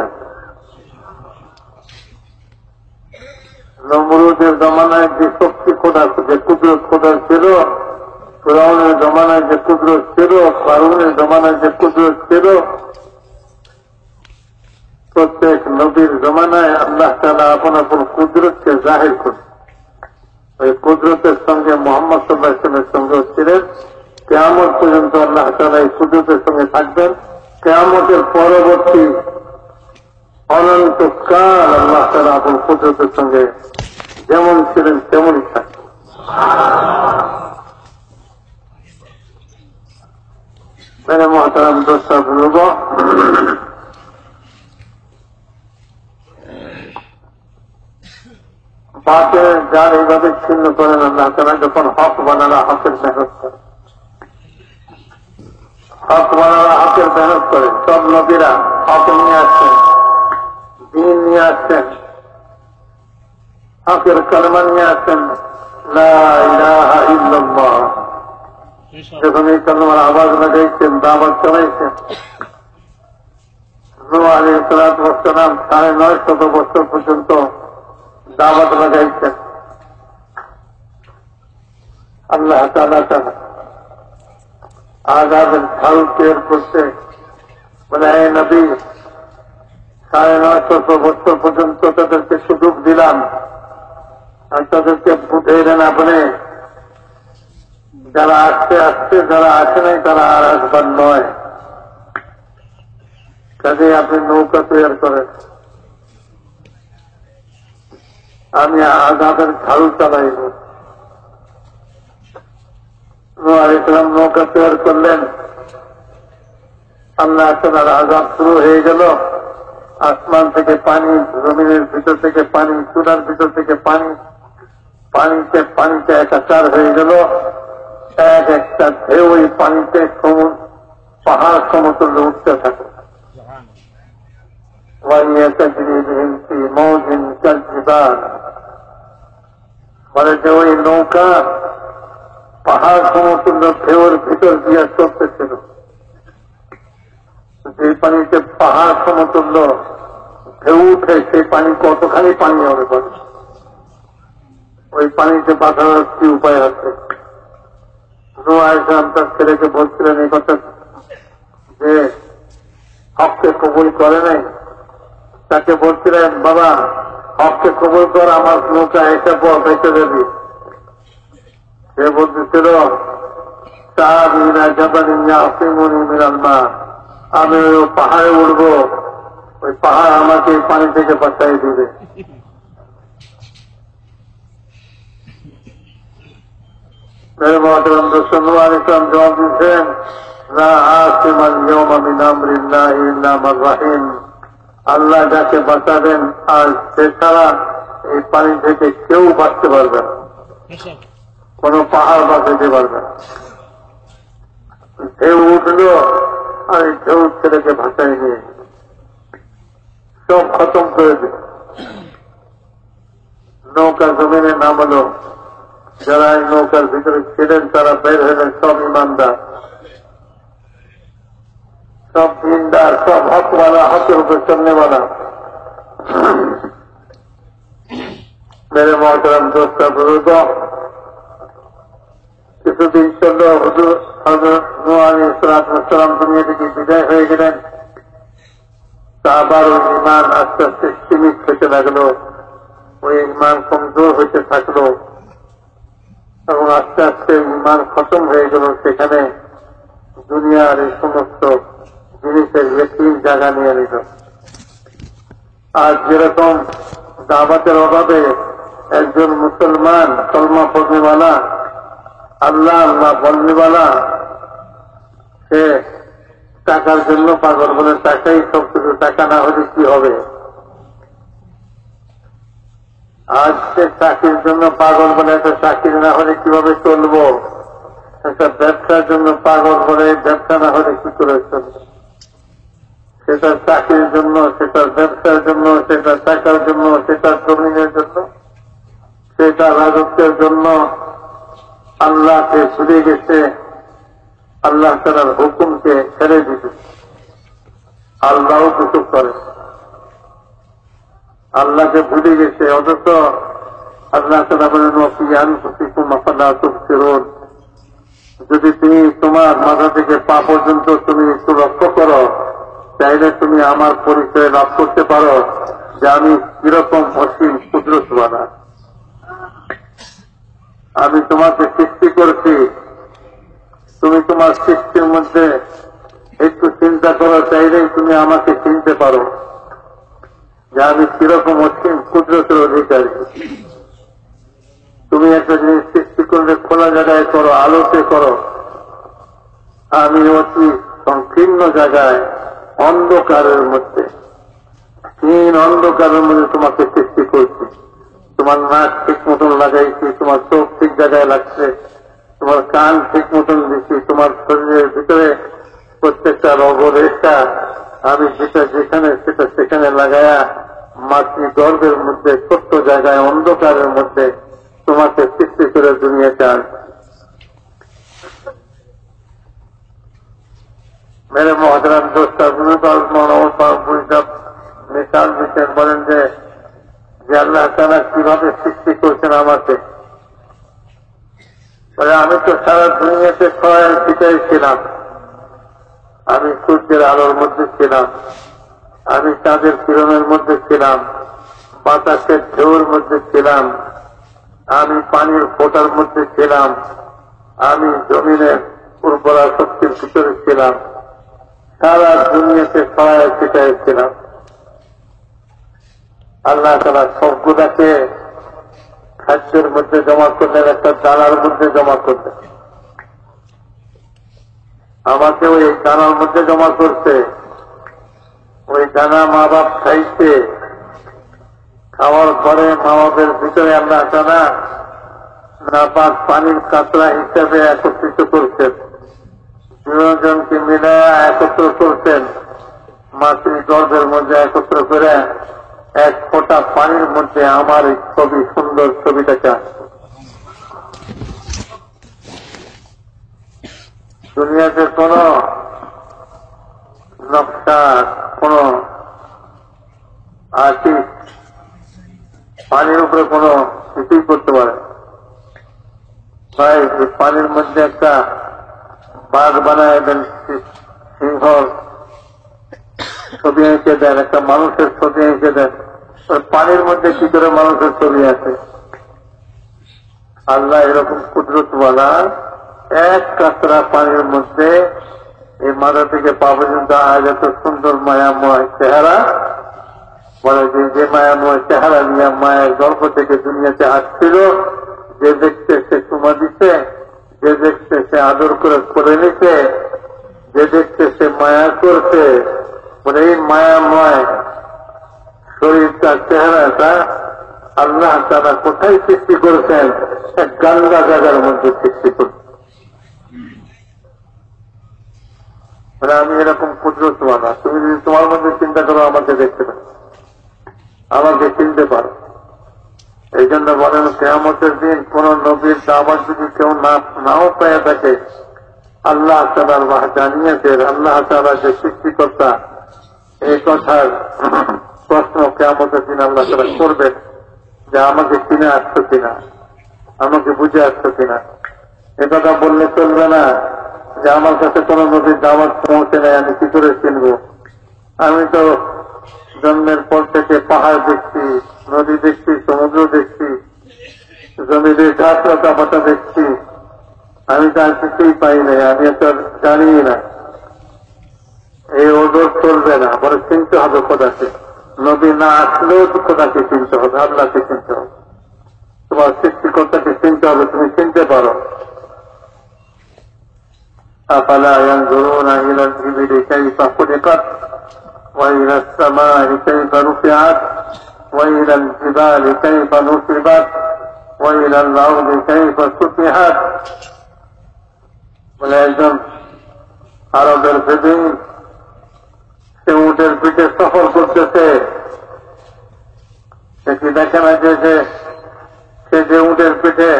নমরুদের জমানায় যে শক্তি খোদা যে কুদরত খোদা ছিল, ফেরাউনের জমানায় যে কুদরত ছিল, ফারুনের জমানায় যে কুদরত ছিল প্রত্যেক নবীর জমানায় আল্লাহ তালা আপন আপন কুদরতকে জাহির করে ওই কুদরতের সঙ্গে মোহাম্মদ সাল্লাহামের সঙ্গে ছিলেন। কেয়ামত পর্যন্ত আল্লাহ তালা এই কুদরতের সঙ্গে থাকবেন। কেয়ামতের পরবর্তী অনন্তকাল আল্লাহ তালা আপন কুদরতের সঙ্গে যেমন ছিলেন তেমনই থাকবেন। মেরে মহতারাম দোস্তা বাকে যার এইভাবে ছিন্ন করেন আল্লাহ তারা যখন হক বানারা হকের মেহনত করে। হক বানারা হকের মেহনত করে। সব নদীরা হক নিয়ে আসছেন, দিন নিয়ে আসছেন, হকের কলমা নিয়ে আসছেন। যখন এই কলমার আওয়াজ লাগাইছেন দাবাদ চালাইছেন নু আলী সাড়ে নয় শত বছর পর্যন্ত দাওয়াত লাগাইছেন আল্লাহ তালা ঝাড়ু টের করতে বলে নবী সাড়ে নয়শত বছর পর্যন্ত তাদেরকে সুযোগ দিলাম। আর তাদেরকে বুঝাইলেন আপনি, যারা আসতে আসতে, যারা আসে নাই, তারা আর আসবার নয়। কাজে আপনি নৌকা তৈরি করেন। আমি আজাদের ঝাড়ু চালাইব। ইসলাম নৌকা তৈরি করলেন। আল্লাহ তালার আজাদ শুরু হয়ে গেল। আসমান থেকে পানি, জমিনের ভিতর থেকে পানি চুলার ভিতর থেকে পানি, পানিতে পানিতে একাচার হয়ে গেল। এক একটা ঢেউ ওই পানিতে পাহাড় সমতুল্য উঠতে থাকে। বলে যে ওই নৌকা পাহাড় সমতুল্য ঢেউর ভিতর দিয়ে চলতেছিল। যে পানিতে পাহাড় সমতুল্য ঢেউ উঠে, সেই পানি কতখানি পানি হবে বলে? ওই পানিতে বাঁধানোর কি উপায় আছে? নোয়াইসাম তার ছেলেকে বলছিলেন, এই কথা যে হককে কবুল করে নাই? তাকে বলছিলেন, বাবা হককে কবুল কর আমার এটা পর বেঁচে দেবি সে বলতেছিল আমি ওই পাহাড়ে উঠবো। ওই পাহাড় আমাকে পানি থেকে বাঁচাই দিবে। জবাব দিচ্ছেন না আসিমান ইয়মিন আমরিল্লাহ ইল্লামার রাহিম। আল্লাহ যাকে বাঁচাবেন, আর সে ছাড়া এই পানি থেকে কেউ বাঁচতে পারবে না। কোন পাহাড় বাঁচাতে পারবে না। ঢেউ উঠল, আর এই ঢেউ ছেলেকে ভাসায় নিয়ে সব খতম করে দিল। নৌকা জমিনে নামলো। যারা এই নৌকার ভিতরে ছিলেন, তারা বের হলেন সব ইমানদার। সব দিনদার, সব হকওয়ালা, হকের উপর সামনেওয়ালা মেরে মহতরাম দোস্তা বুজুর্গ কিছুদিন চলল হুজুর দুনিয়া থেকে বিদায় হয়ে গেলেন। আবার ওই ইমান আস্তে আস্তে সীমিত হতে লাগল। ওই ইমান কমজোর হইতে থাকল। এবং আস্তে আস্তে ইমান খতম হয়ে গেল সেখানে। দুনিয়ার এই সমস্ত জিনিসের ব্যক্তি জায়গা নিয়ে নিল আর যেরকম দাবাতের অভাবে একজন মুসলমান কলমা পড়নেওয়ালা আল্লাহ আল্লাহ বলনেওয়ালা সে টাকার জন্য পাগল বলে টাকাই সব কিছু টাকা না হলে কি হবে? আজ সে চাকরির জন্য পাগল বলে একটা চাকরি না হলে কীভাবে চলবো? একটা ব্যবসার জন্য পাগল বলে ব্যবসা না হলে কি করে চলবে? সেটার চাকরির জন্য সেটার ব্যবসার জন্য সেটার টাকার জন্য সেটার জমিনের জন্য, সেটা রাজত্বের জন্য আল্লাহকে ভুলে গেছে, আল্লাহ তালার হুকুমকে ছেড়ে দিতে আল্লাহও কিছু করে। আল্লাহকে ভুলে গেছে, অথচ আল্লাহ তালা বলেন অপিয়ান আপাল্লাহ তুফিরুন যদি তুমি তোমার মাথা থেকে পা পর্যন্ত তুমি একটু লক্ষ্য করো চাইলে তুমি আমার পরিচয় লাভ করতে পারো যে আমি কীরকম অসীম ক্ষুদ্রতবানা আমি তোমাকে সৃষ্টি করছি। তুমি তোমার সৃষ্টির মধ্যে একটু চিন্তা করো চাইলেই তুমি আমাকে চিনতে পারো যে আমি কীরকম অসীম ক্ষুদ্রতের অধিকারী। তুমি একটা জিনিস সৃষ্টি করলে খোলা জায়গায় করো, আলোতে করো। আমি অতি সংকীর্ণ জায়গায় অন্ধকারের মধ্যে। তিন অন্ধকারের মধ্যে তোমাকে সৃষ্টি করছি। তোমার নাক ঠিক মতন লাগাইছি, তোমার চোখ ঠিক জায়গায় লাগছে, তোমার কান ঠিক মতন দিচ্ছি তোমার শরীরের ভিতরে প্রত্যেকটা রগরেখা আমি যেটা যেখানে, সেটা সেখানে লাগায়া মাতৃ গর্ভের মধ্যে, ছোট্ট জায়গায়, অন্ধকারের মধ্যে তোমাকে সৃষ্টি করে দুনিয়াতে আনছি। মেরে মহাদান দোস্তা দিচ্ছেন বলেন যে আল্লাহ তারা কীভাবে সৃষ্টি করছেন আমাকে। আমি তো সারা দুনিয়াতে ছয় পিতাই ছিলাম। আমি সূর্যের আলোর মধ্যে ছিলাম। আমি চাঁদের কিরণের মধ্যে ছিলাম। বাতাসের ঢেউর মধ্যে ছিলাম। আমি পানির ফোটার মধ্যে ছিলাম। আমি জমিনের উর্বরা শক্তির ভিতরে ছিলাম। সারা দুনিয়াতে ছড়ায় ছিটায় ছিলাম। আল্লাহ তালা সবগুলাকে খাদ্যের মধ্যে জমা করলেন, একটা দানার মধ্যে জমা করলেন। আমাকে ওই দানার মধ্যে জমা করছে। ওই দানা মা বাপ খাইছে। খাওয়ার পরে মা বাপের ভিতরে আল্লাহ তারা নাপাক পানির কাতরা হিসাবে একত্রিত করছেন। দুজনকে মিলে একত্র করছেন। মাতৃ গর্ভের মধ্যে একত্র করে এক ফোঁটা পানির মধ্যে আমার এই ছবি, সুন্দর ছবিটাকে আসছে দুনিয়াতে কোন নকশা কোন আর্টিস্ট পানির উপরে কোন কিছুই করতে পারে পানির মধ্যে একটা বাঘ বানায় দেন সিংহ। ছবি এঁকে দেন, একটা মানুষের ছবি এঁকে দেন। পানির মধ্যে কি করে মানুষের ছবি আছে আল্লাহ এরকম কুদরত বলা এক কাতরা পানির মধ্যে এই মাথা থেকে পা পর্যন্ত আজ এত সুন্দর মায়াময় চেহারা। বলে যে যে মায়াময় চেহারা নিয়ে মায়ের গল্প থেকে দুনিয়াতে আসছিল, যে দেখছে সে চুমা দিচ্ছে যে দেখছে সে আদর করে করে নিছে যে দেখছে সে মায়া করছে বলে এই মায়াময় শরীরটা, চেহারাটা আল্লাহ তারা কোথায় সৃষ্টি করেছেন? এক গাঙ্গা জায়গার মধ্যে সৃষ্টি করছেন। মানে আমি এরকম কুদরত না তুমি যদি তোমার মধ্যে চিন্তা করো, আমাকে দেখতে পারো আমাকে চিনতে পারো। এই জন্য বলেন, কেয়ামতের দিন কোন নবীর দাবার যদি কেউ নাও পেয়ে থাকে আল্লাহ তালার জানিয়েছেন, আল্লাহ তালা যে সৃষ্টিকর্তা এই কথার প্রশ্ন কেয়ামতের দিন আল্লাহ তালা করবেন যে আমাকে চিনে আসছো কিনা? আমাকে বুঝে আসছো কিনা? এ কথা বললে চলবে না যে আমার কাছে কোন নদীর দাওয়াত পৌঁছে নেয় আমি কি করে চিনব? আমি তো জন্মের পর থেকে পাহাড় দেখছি, নদী দেখছি, সমুদ্র দেখছি জমিদের গাছ লতা পাতা দেখছি। আমি তো আর কিছুই পাই নাই, আমি তো জানি না। এই ওদর চলবে না বলে চিনতে হবে খোদাকে নদী না আসলেও তো খোদাকে চিনতে হবে আল্লাহকে চিনতে হবে তোমার সৃষ্টিকর্তাকে চিনতে হবে তুমি চিনতে পারো أفلا ينظرون إلى الإبل كيف خلقت وإلى السماء كيف رفعت وإلى الجبال كيف نصبت وإلى الأرض كيف سطحت বলে একজন আরবের সেদিন সে উটের পিঠে সফর করতেছে। সে কি দেখে না যে সে যে উটের পিঠে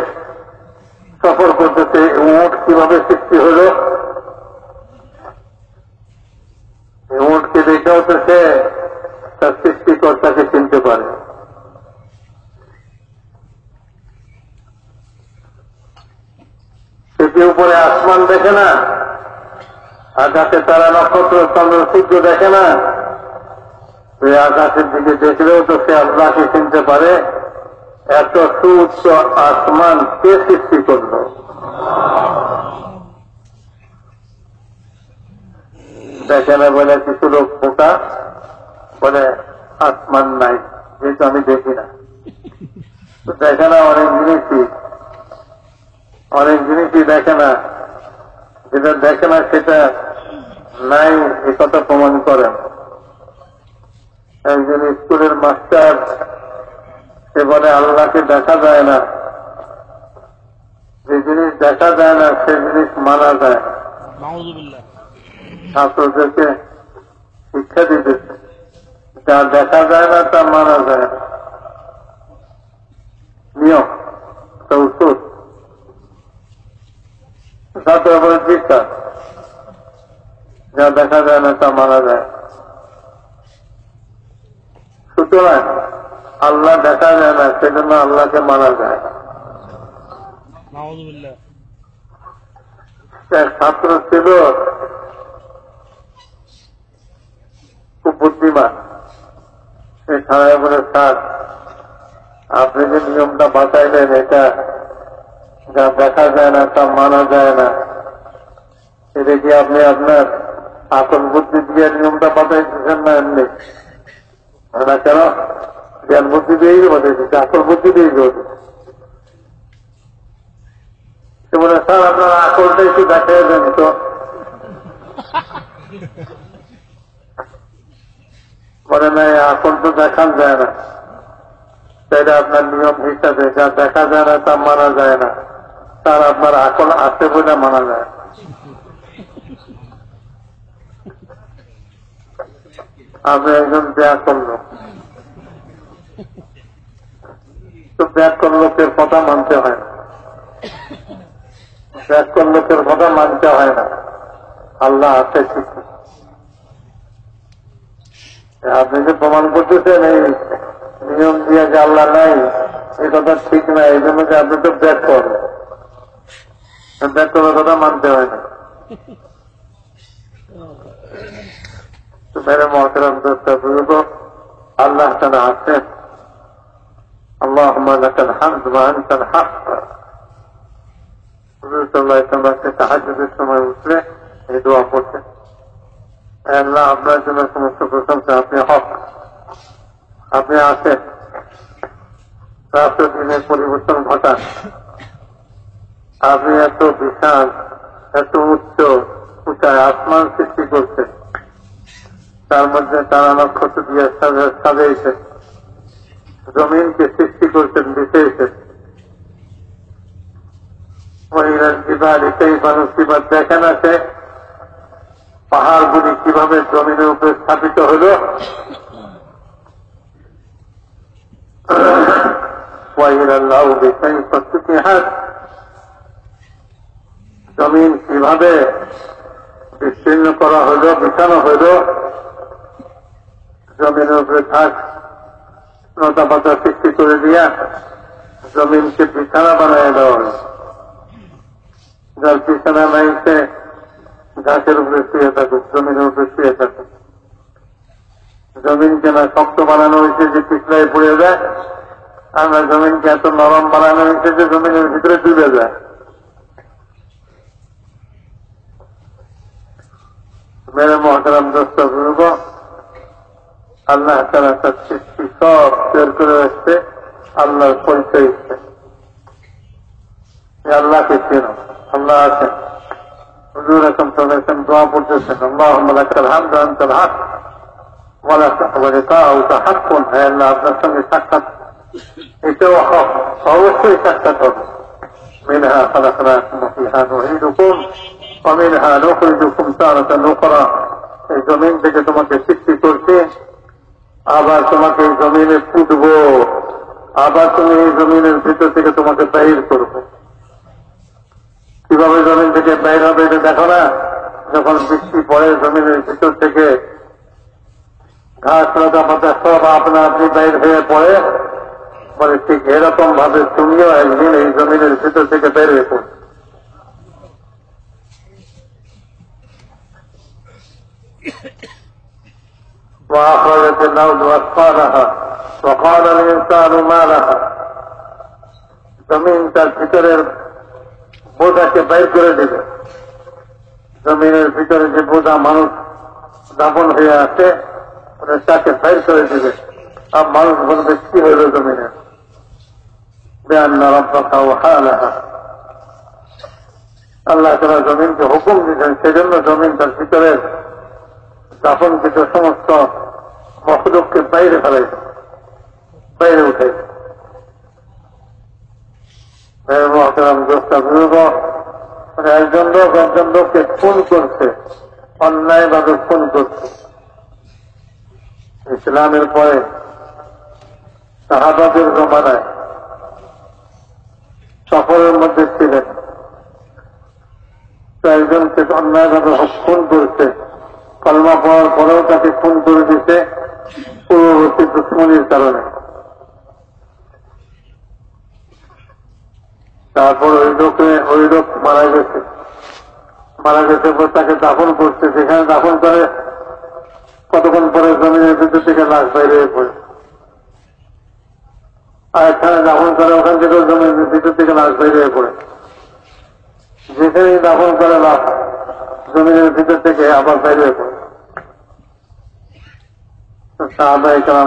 সফর করতেছে উট কীভাবে সৃষ্টি হল? উটকে দেখেও তো সে তার সৃষ্টিকর্তাকে চিনতে পারে। সে কি উপরে আসমান দেখে না? আকাশে তারা নক্ষত্র চন্দ্র সূর্য দেখে না আকাশের দিকে দেখলেও তো সে আল্লাহকে চিনতে পারে, এত সুউচ্চ আসমান কে সৃষ্টি করল? দেখে না বলে কিছু লোক ফোটা বলে আসমান নাই, যেহেতু আমি দেখি না। দেখে না অনেক জিনিসই অনেক জিনিসই দেখে না। যেটা দেখে না সেটা নাই এ কথা প্রমাণ করেন একজন স্কুলের মাস্টার সে বলে আল্লাহকে দেখা যায় না। যে জিনিস দেখা যায় না সে জিনিস মানা যায়। ছাত্রদেরকে শিক্ষা দিতেছে যা দেখা যায় না তা মানা যায়। না নিয়ম তা ছাত্র বলে যা দেখা যায় না তা মারা যায়। সুতরাং আল্লাহ দেখা যায় না সেজন্য আল্লাহকে মারা যায়। এক ছাত্র ছিল খুব বুদ্ধিমান। সে ছাড়াই বলে স্যার আপনি যে নিয়মটা বাঁচাইলেন এটা যা দেখা যায় না, তা মানা যায় না। এটা কি আপনি আপনার আসল বুদ্ধি দিয়ে নিয়মটা বাঁচাইতেছেন না এমনি? না কেন? জ্ঞান বুদ্ধি দিয়েই বাঁচাইতেছে আসল বুদ্ধি দিয়েই সে আপনার আকলটা একটু দেখাই দেন তো। বলে, না আকল তো দেখান যায় না। সেটা আপনার নিয়ম হিসাবে, যা দেখা যায় না, তা মানা যায় না। তার আপনার আকল আছে বলে মানা যায়। আপনি একজন ব্যাকরণ লোক। তো ব্যাকরণ লোকের কথা মানতে হয় না। ব্যাকরণ লোকের কথা মানতে হয় না। আল্লাহ আছে ঠিক আপনি যে প্রমাণ করতেছেন এই নিয়ম দিয়ে যে আল্লাহ নাই এই কথা ঠিক না, এই জন্য যে আপনি তো ব্যাক করেন। ব্যাক করার কথা মানতে হয় না। আল্লাহ আপনার জন্য সমস্ত প্রশংসা, আপনি হক। আপনি আছেন। রাষ্ট্র দিনের পরিবর্তন ঘটান। আপনি এত বিশাল, এত উচ্চ, উঁচায় আসমান সৃষ্টি করছেন। তার মধ্যে তারা নক্ষত্র দিয়ে সাজাইছে। জমিনকে সৃষ্টি করছেন বিছেয়েছেন মহিলার জীবার এটাই মানুষ জীবার দেখেন আছে পাহাড়গুলি কীভাবে জমিনের উপরে স্থাপিত হল? ওয়াহির আল্লাহ বেসাই প্রস্তুতি হাত। জমিন কীভাবে বিচ্ছিন্ন করা হইল বিছানো হইল জমিনের উপরে ঘাস লতা পাতা সৃষ্টি করে দিয়া জমিনকে বিছানা বানায় দেওয়া হল। যার বিছানা নাইছে ঘাসের উপরে শুয়ে থাকে, জমিনের উপরে শুয়ে থাকে। জমিনকে না শক্ত বানানো হয়েছে যে পিছলাই পড়ে যায়, আর না জমিনকে এত নরম বানানো হয়েছে যে জমিনের ভিতরে ডুবে যায়। মেরে মহতারাম দোস্ত বুঝব আল্লাহ তারা তার সৃষ্টি সব বের করে আসছে আল্লাহর পরিচয় ইচ্ছে আল্লাহকে চেন আল্লাহ আছেন হুজুর এখন চলেছেন দোয়া পড়তেছেন আল্লাহ মালাকাল হামদ আনতাল হাক হাক্কুন হ্যাঁ আল্লাহ আপনার সঙ্গে সাক্ষাৎ এটাও হক অবশ্যই সাক্ষাৎ হবে منها خلقناكم وفيها نعيدكم ومنها نخرجكم تارة أخرى এই জমিন থেকে তোমাকে সৃষ্টি করছে আবার তোমাকে এই জমিনে ফুটবো আবার তুমি এই জমিনের ভিতর থেকে তোমাকে বাহির করবো কিভাবে জমিন থেকে বাইর হবে এটা দেখো না যখন বৃষ্টি পড়ে জমিনের ভিতর থেকে ঘাস লতা পাতা সব আপনা আপনি বাইর হয়ে পড়ে বলে ঠিক এরকম ভাবে তুমিও একদিন এই জমিনের ভিতর থেকে বের হয়ে পড়বে وأخرجت الأرض أثقالها وقال الإنسان ما لها জমিন তার ভিতরের বোঝাকে বাইর করে দেবে জমিনের ভিতরে যে বোঝা মানুষ দাপন হয়ে আছে ওটা তাকে বাইর করে দেবে আর মানুষ বলবে কি হইল জমিনের বেআল্লা রব্বাকা ও হালাহা আল্লাহ তারা জমিনকে হুকুম দিয়েছেন সেজন্য জমিন তার ভিতরের দাফনকৃত সমস্ত মহলুককে বাইরে ফেলাইছে। বাইরে উঠাইছে। একজন লোক একজন লোককে খুন করছে। অন্যায় ভাবে খুন করছে। ইসলামের পরে সাহাবাদের জমানায় সফরের মধ্যে ছিলেন। একজনকে অন্যায়ভাবে খুন করছে। কলমা পাওয়ার পরেও তাকে খুন করে দিতে পূর্ববর্তী দুশ্মনির কারণে। তারপর ওই লোকে, ওই লোক মারা গেছে। মারা গেছে পর তাকে দাফন করছে। সেখানে দাফন করে কতক্ষণ পরে জমিনের ভিতর থেকে লাশ বাইরে পড়ে। আর এখানে দাফন করে ওখান থেকে জমিনের ভিতর থেকে লাশ বাইরে পড়ে। যেখানেই দাফন করে লাশ জমিনের ভিতর থেকে আবার বাইরে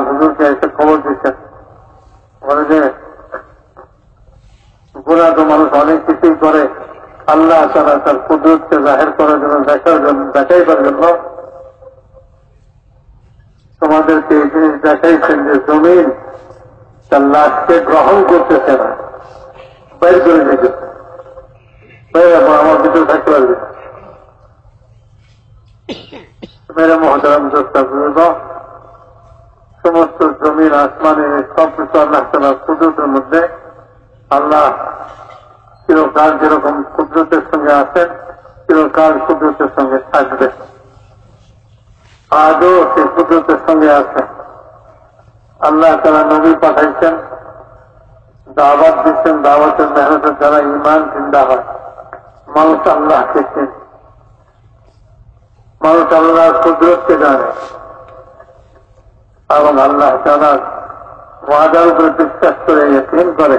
হুজুরকে এসে খবর দিচ্ছেন। বলে যে গুণা তো মানুষ অনেক কিছুই করে। আল্লাহ তারা তার কুদরতকে জাহের করার জন্য, দেখার জন্য, দেখাইবার জন্য তোমাদেরকে এই জিনিস দেখাইছেন যে জমিন তার লাশকে গ্রহণ করতেছে না, বাইর করে দিতে আমার ভিতরে থাকতে পারবে? সমস্ত জমিন আসমানে সব কিছু আল্লাহ কুদরতের মধ্যে আল্লাহ চিরকাল যেরকম কুদরতের সঙ্গে আছেন, চিরকাল কুদরতের সঙ্গে থাকবে। আজও সে কুদরতের সঙ্গে আছে। আল্লাহ তারা নবী পাঠাইছেন, দাওয়াত দিচ্ছেন, দাওয়াতের মেহনতের দ্বারা ইমান চিন্তা হয়। মানুষ আল্লাহকে চেন মানুষ আল্লাহ কুদরতকে জানে। এবং আল্লাহ তালার ওয়াদার উপরে বিশ্বাস করে ইয়কিন করে।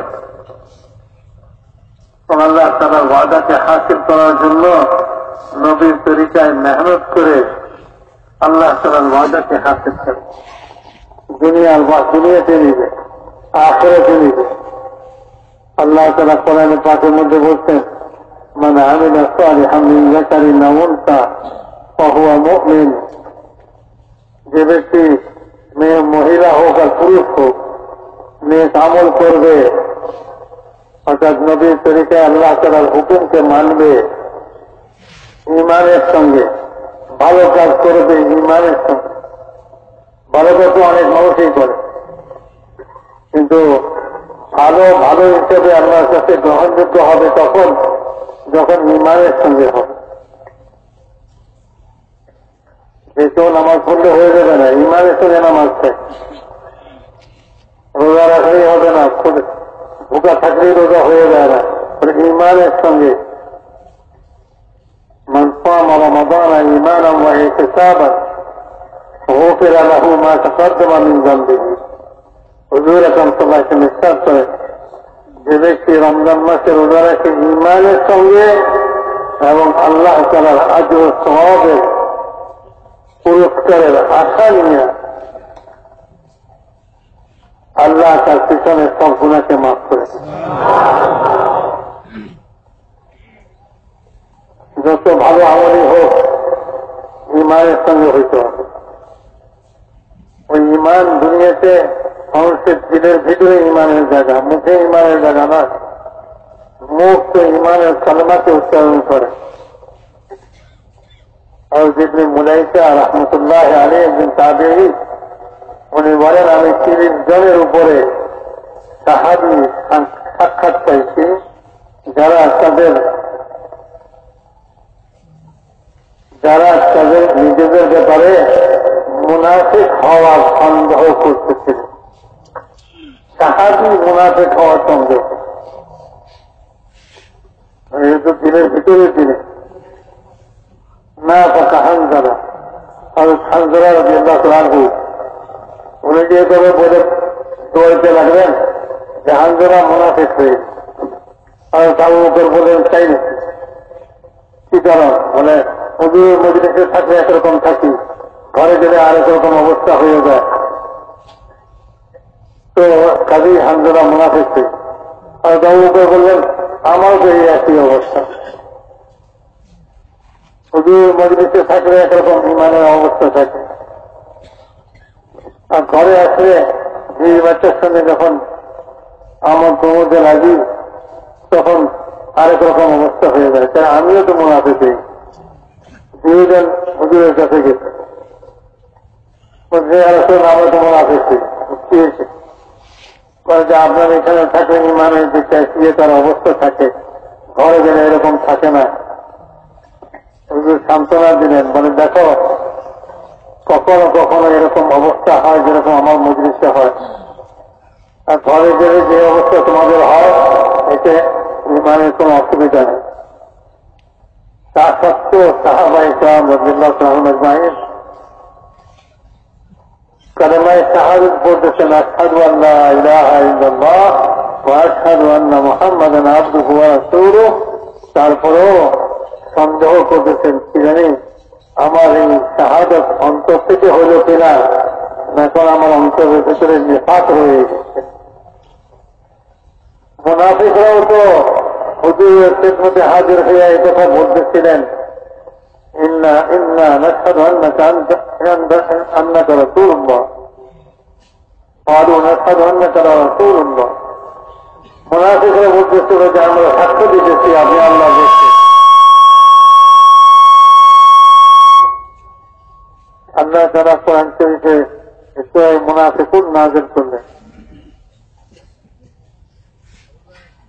আল্লাহ তালার ওয়াদাকে হাসিল করার জন্য নবীর তরিকায় মেহনত করে আল্লাহ তালার ওয়াদাকে হাসিল করে। দুনিয়ার বা দুনিয়াতে নিবে, আখেরাতে নিবে। আল্লাহ তালা কোরআন পাকের মধ্যে বলছেন না সরি আমি জাকারি না উনসা অহুয়া মুমিন যে ব্যক্তি মেয়ে মহিলা হোক আর পুরুষ হোক, মেয়ে আমল করবে, অর্থাৎ নবীর তরিকায় আল্লাহ তালার হুকুমকে মানবে ইমানের সঙ্গে, ভালো কাজ করবে ইমানের সঙ্গে। ভালো কাজ অনেক মানুষই করে। কিন্তু ভালো ভালো হিসেবে আল্লাহর কাছে গ্রহণযোগ্য হবে তখন যখন ইমানের সঙ্গে হবে যে কেউ নামাজ পড়লে হয়ে যাবে না ইমানের সঙ্গে নামাজ চাই রোজা রাখলেই হবে না ভুকা থাকলেই রোজা হয়ে যায় না ইমানের সঙ্গে من صام رمضان ايمانا واحتسابا غفر له ما تقدم من ذنبه হুজুর এখন সবাই নিঃশ্বাস করে যে ব্যক্তি রমজান মাসে রোজা রাখে ইমানের সঙ্গে এবং আল্লাহ তালার আজ সবের পুরস্কারের আশা নিয়ে আল্লাহ তার পিছনে সব গুণাকে মাফ করে যত ভালো আমলই হোক, ইমানের সঙ্গে হইতে হবে। ওই ইমান দুনিয়াতে মানুষের দিলের ভিতরে ইমানের জায়গা, মুখে ইমানের জায়গা না। মুখ তো ইমানের কালমাকে উচ্চারণ করে। আর যেগুলি মুলাইকা রহমতুল্লাহ আলী একদিন তাদের উনি বলেন, আমি তিরিশ জনের উপরে সাহাবি সাক্ষাৎ পাইছি, যারা তাদের যারা তাদের নিজেদের ব্যাপারে মুনাফিক হওয়ার সন্দেহ করতেছিল। সাহাবি মুনাফিক হওয়ার সন্দেহ তো দিনের ভিতরে দিনে। না পাকা হানজারা আর হানজারা রবি আল্লাহ রাখব উনি যে করে বলে দৌড়তে লাগলেন, যে হানজারা মুনাফিক হয়ে আর তার উপর বলেন চাই নাকি? কি কারণ? মানে হুজুর মজলিসে থাকলে একরকম থাকি, ঘরে গেলে আরেক রকম অবস্থা হয়ে যায়। তো কাজী হামজরা মুনাফিক আর দাউকে বললেন আমার তো এই একই অবস্থা। হুজুর মজলিসে থাকলে একরকম ইমানের অবস্থা থাকে। আর ঘরে আসলে যে বাচ্চার সঙ্গে যখন আমার প্রমোদে লাগি তখন আরেক রকম অবস্থা হয়ে যায়। তাই আমিও তো মুনাফিক দুইজন হুজুরের কাছে গেছে আমরা তো মুনাফিক কি হয়েছে যে আপনার এখানে থাকেন ইমানের যে চাইছিয়ে তার অবস্থা থাকে, ঘরে গেলে এরকম থাকে না। সান্ত্বনা দিলেন মানে দেখো, কখনো কখনো এরকম অবস্থা হয় যেরকম আমার মজলিসে হয়। আর ঘরে গেলে যে অবস্থা তোমাদের হয়, এতে ইমানের কোনো অসুবিধা নেই। তা সত্ত্বেও সাহাবা ইসলাম রবিল্লাহ সাহেব তারপরেও সন্দেহ করতেছেন, কি জানি আমার এই শাহাদত অন্তর থেকে হইল কিনা এখন আমার অন্তরের ভেতরে নিফাত হয়ে গেছে। মুনাফিকরাও তো হুজুরের খেদমতে হাজির হয়ে এই কথা বলতেছিলেন। ইন্না ইন্না নাশহাদু আন্নাকা আন্নাকা রাসূলুল্লাহ قالوا نشهد انك لرسول الله মুনাফিকরা বলতেছিল যে আমরা সাক্ষ্য দিতেছি আপনি আল্লাহ দেখছেন আল্লাহ তারা কোরআন শরীফে মুনাফিকুন নাজল করলেন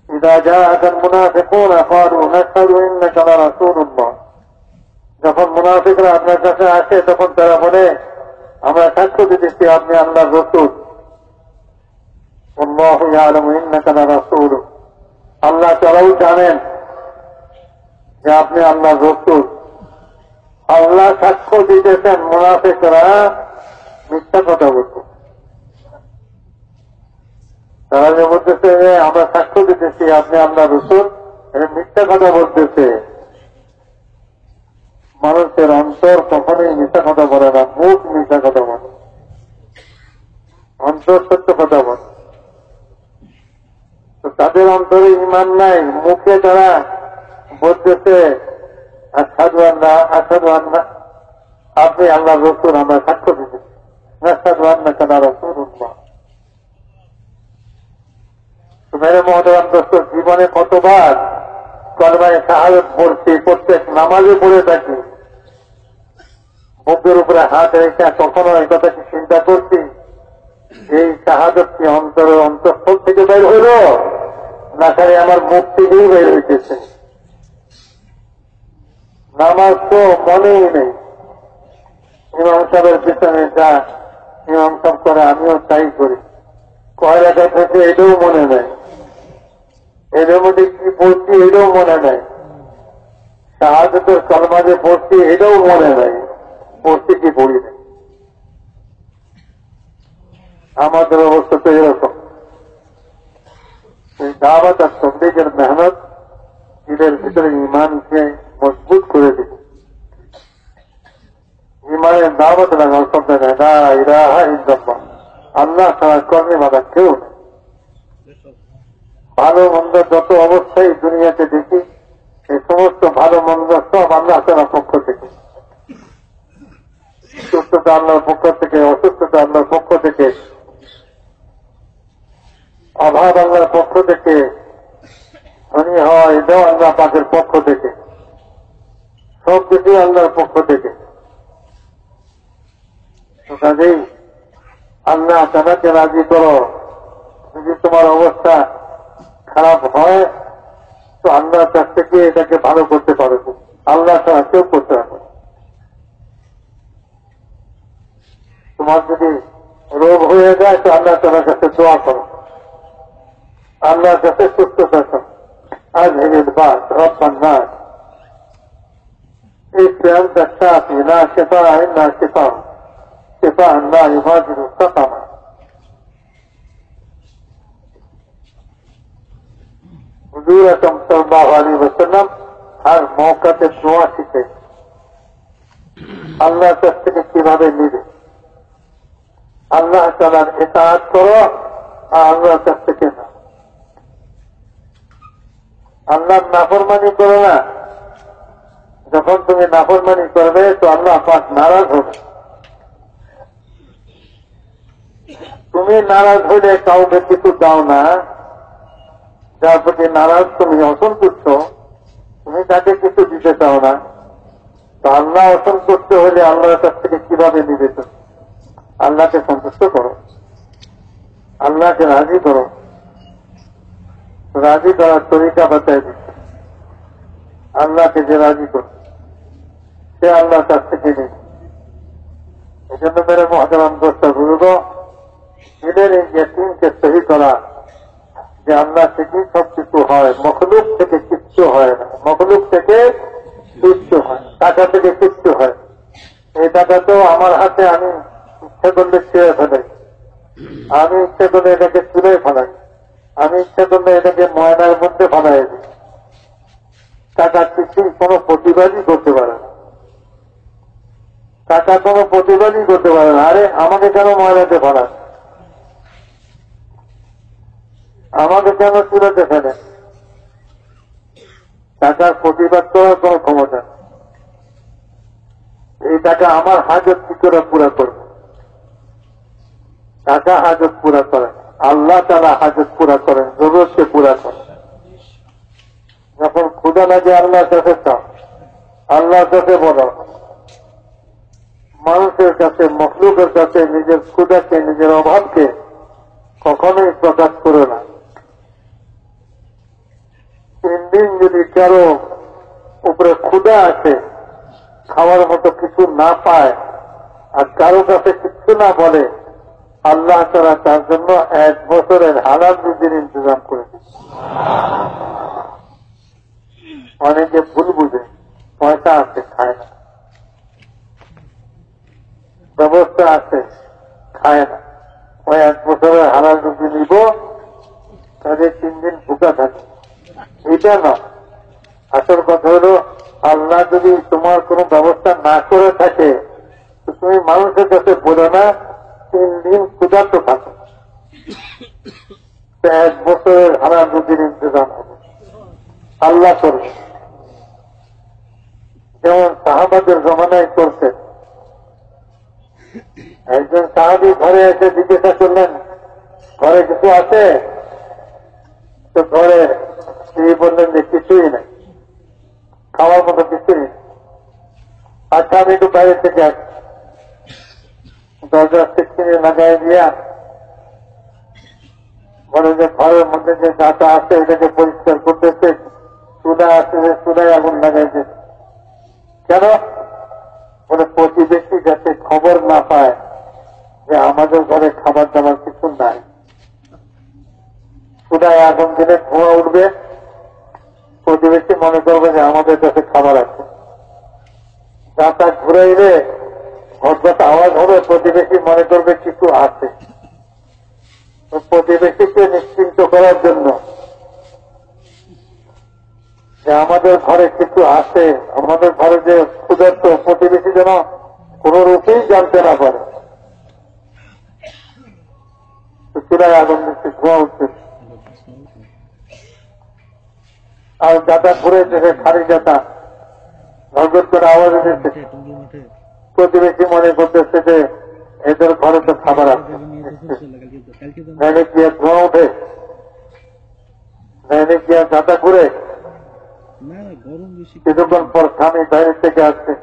إذا جاءك المنافقون قالوا نشهد إنك لرسول الله যখন মুনাফিকরা আপনার কাছে আসে, তখন তারা বলে, আমরা সাক্ষ্য দিতেছি, আপনি আল্লাহর রসুল। আল্লাহ তারাই জানেন যে আপনি আল্লাহ রসুল। আল্লাহ সাক্ষ্য দিতেছেন মুনাফিকরা মিথ্যা কথা বলত। তারা যে বলতেছে আমরা সাক্ষ্য দিতেছি, আপনি আল্লাহ রসুল। মিথ্যা কথা বলতেছে। মানুষের অন্তর কখনোই মিথ্যা কথা বলে না, মুখ মিথ্যা কথা বলে। অন্তর সত্য কথা বলে। তো তাদের অন্তরে ইমান নাই, মুখে তারা বলতেছে আসাদু আল্লাহ আসাদু আল্লাহ আপনি আল্লাহ রসুন আমরা সাক্ষ্য দিতেছি আসাদু আল্লাহ কেন রসুন মেরে মহোদয় দোস্ত, জীবনে কতবার কলমায় সাহায্য পড়ছি, প্রত্যেক নামাজে পড়ে থাকি। বুকের উপরে হাত রেখে কখনো এই কথা কি চিন্তা করছি? এই শাহাদতকে অন্তরের অন্তঃস্থল থেকে বের হইল না খালি আমার মুখ থেকেই বের হইতেছে। নামাজ তো মনেই নেই। ইমাম সাহেবের পিছনে যা ইমাম সাহেব করে, আমিও তাই করি। কয় রাখা থেকে এটাও মনে নেই। এদের মধ্যে কি পড়ছি এটাও মনে নেই। শাহাদতের কলমাজে পড়ছি এটাও মনে নেই। পড়ছি কি পড়ি নেই আমাদের অবস্থা তো এরকম। এই দাওয়াত আর তবলিগের মেহনত এদের ভিতরে ইমানকে মজবুত করে দিবে ইমানের দাওয়াত লাগাও শব্দ ইরাহা ইন্দাল্লাহ আল্লাহ ছাড়া কর্মে বাধা কেউ নেই। ভালো মন্দ যত অবস্থায় দুনিয়াতে দেখি, এই সমস্ত ভালো মন্দ সব আল্লাহ তালার পক্ষ থেকে। সুস্থতা আল্লাহর পক্ষ থেকে, অসুস্থতা আল্লাহর পক্ষ থেকে, অভাব আল্লাহর পক্ষ থেকে, ধনী হওয়া, এটাও আল্লাহ পাকের পক্ষ থেকে সব কিছুই আল্লাহর পক্ষ থেকে। কাজেই আল্লাহ তাদেরকে রাজি করো। যদি তোমার অবস্থা খারাপ হয়, তো আল্লাহ কাছ থেকে এটাকে ভালো করতে পারো। আল্লাহ ছাড়া কেউ করতে পারবে না। তোমার যদি রোগ হয়ে যায়, তো আল্লাহ তোমার কাছে দোয়া করো। আল্লাহর কাছে সুস্থ থাকো। আজ হেরে বাস না শেফা না শেফা। শেফা না ইমাজির আর মৌকাতে দোয়া শিখে। আল্লাহর কাছ থেকে কীভাবে নিবে? আল্লাহ তালার এতাহাত করো আর আল্লাহর কাছ থেকে না আল্লাহর নাফরমানি করো না। যখন তুমি নাফরমানি করবে, তো আল্লাহ পাক নারাজ হবে। তুমি নারাজ হইলে কাউকে কিছু দাও না। যার প্রতি নারাজ তুমি অসন্তুষ্ট, তুমি তাকে কিছু দিতে চাও না। তো আল্লাহ অসন্তুষ্ট হলে আল্লাহর কাছ থেকে কীভাবে নিবে তুমি? আল্লাহকে সন্তুষ্ট করো। আল্লাহকে রাজি করো। রাজি করার তরিকা বাতায় দিচ্ছে আল্লাহকে যে রাজি করো সে আল্লাহর কাছ থেকে নেই এই জন্য মেরে মহাজারাম দোষটা বুঝব এদের এই ইয়াকিনকে সহি করা, যে আল্লাহ থেকেই সব কিছু হয়, মখলুক থেকে কিচ্ছু হয় না। মখলুক থেকে কিচ্ছু হয় টাকা থেকে কিচ্ছু হয় এই টাকা তো আমার হাতে আমি ইচ্ছা করলে ছেড়ে ফেলাই আমি ইচ্ছা করলে এটাকে চুলে ফেলাই। আমি ইচ্ছা করলে এটাকে ময়নার মধ্যে ফেলাই। দিই টাকা কিছুই কোনো প্রতিবাদই করতে পারে না। টাকা কোনো প্রতিবাদই করতে পারে না। আরে, আমাকে কেন ময়নাতে ফেলান আমাকে কেন চুলাতে ফেলেন টাকার প্রতিবাদ করার কোন ক্ষমতা। এই টাকা আমার হাজত কি করে পুরা করবে। টাকা হাজত পুরা করেন। আল্লাহ তারা হাজত পুরা করেন জরুরতকে পুরা করেন। যখন ক্ষুদা লাগে আল্লাহর কাছে চাও, আল্লাহর কাছে বলো। মানুষের কাছে, মখলুকের কাছে, নিজের ক্ষুদাকে নিজের অভাবকে কখনোই প্রকাশ করো না। তিন দিন যদি কারও উপরে ক্ষুদা আছে খাওয়ার মতো কিছু না পায়, আর কারও কাছে কিছু না বলে আল্লাহ তারা তার জন্য এক বছরের হালাল রুজির ইন্তজাম করে দিচ্ছে অনেকে ভুল বুঝে, পয়সা আছে, খায় না। ব্যবস্থা আছে, খায় না। ওই এক বছরের হালাল রুজি নিব, তাদের তিন দিন ভুকা থাকে। এটা না। আসল কথা হলো, আল্লাহ যদি তোমার কোনো ব্যবস্থা না করে থাকে তুমি মানুষের কাছে বলো না তিন দিন ক্ষুধার্ত থাকো [COUGHS] এক বছরের হারাম রুজির ইন্তজাম হবে। আল্লাহ করবে যেমন সাহাবাদের জমানায় করতেন একজন সাহাবি ঘরে এসে জিজ্ঞাসা করলেন, ঘরে কিছু আছে? তো ঘরে তিনি বললেন যে কিছুই নাই। খাওয়ার মতো কিছুই আচ্ছা আমি একটু বাইরে থেকে আসি। দরজা সিক্সিনে লাগাই দিয়া বলে যে ঘরের মধ্যে যে গাটা আছে এটাকে পরিষ্কার করতেছে, চুলা আছে, যে চুলায় আগুন লাগাইছে। কেন? বলে প্রতিবেশী যাতে খবর না পায় যে আমাদের ঘরে খাবার দাবার কিছু নাই। চুলায় আগুন দিলে ধোঁয়া উঠবে। প্রতিবেশী মনে করবে যে আমাদের কাছে খাবার আছে। গাটা ঘুরাইলে হঠাৎ আওয়াজ হবে, প্রতিবেশী মনে করবে কিছু আছে প্রতিবেশীকে নিশ্চিন্ত করার জন্য যে আমাদের ঘরে কিছু আছে, আমাদের ঘরে যে ক্ষুধার্ত প্রতিবেশী যেন কোন রূপেই জানতে না পারে। চূড়ায় আগুন দিচ্ছে ধোঁয়া উঠছে। আর যাতা ঘুরে দেখে খালি যাতা। নজর করে আওয়াজ দিচ্ছে। প্রতিবেশী মনে করতেছে যে এদের ঘরে তো খাবার আছে। নাইলে কি ধোঁয়া আর ঘুরে কিছুক্ষণ পর স্বামী বাইরে থেকে আসছে।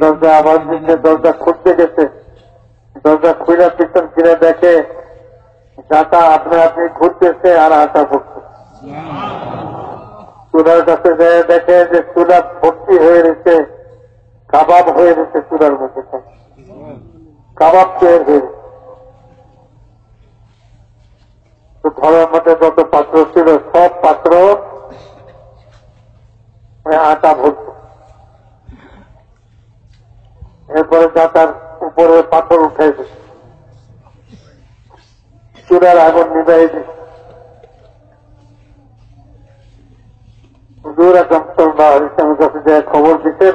দরজা আবার দিচ্ছে দরজা খুঁজতে গেছে। দরজা খুঁজে পিছন কিনে দেখে যাতা আপনি আপনি ঘুরতেছে আর আশা করছে চুলার কাছে দেখে যে চুলা ভর্তি হয়ে রয়েছে কাবাব হয়ে রয়েছে চুলার মধ্যে। কাবাব তৈরি হয়ে। তো ঘরের মধ্যে যত পাত্র ছিল, সব পাত্র মানে আটা ভর্তি। এরপরে যাতার উপরে পাথর উঠে দিচ্ছে চুলার আগুন নিভাই দিচ্ছে হুজুর আকরম সাল্লাল্লাহু আলাইহি কাছে যে খবর দিতেন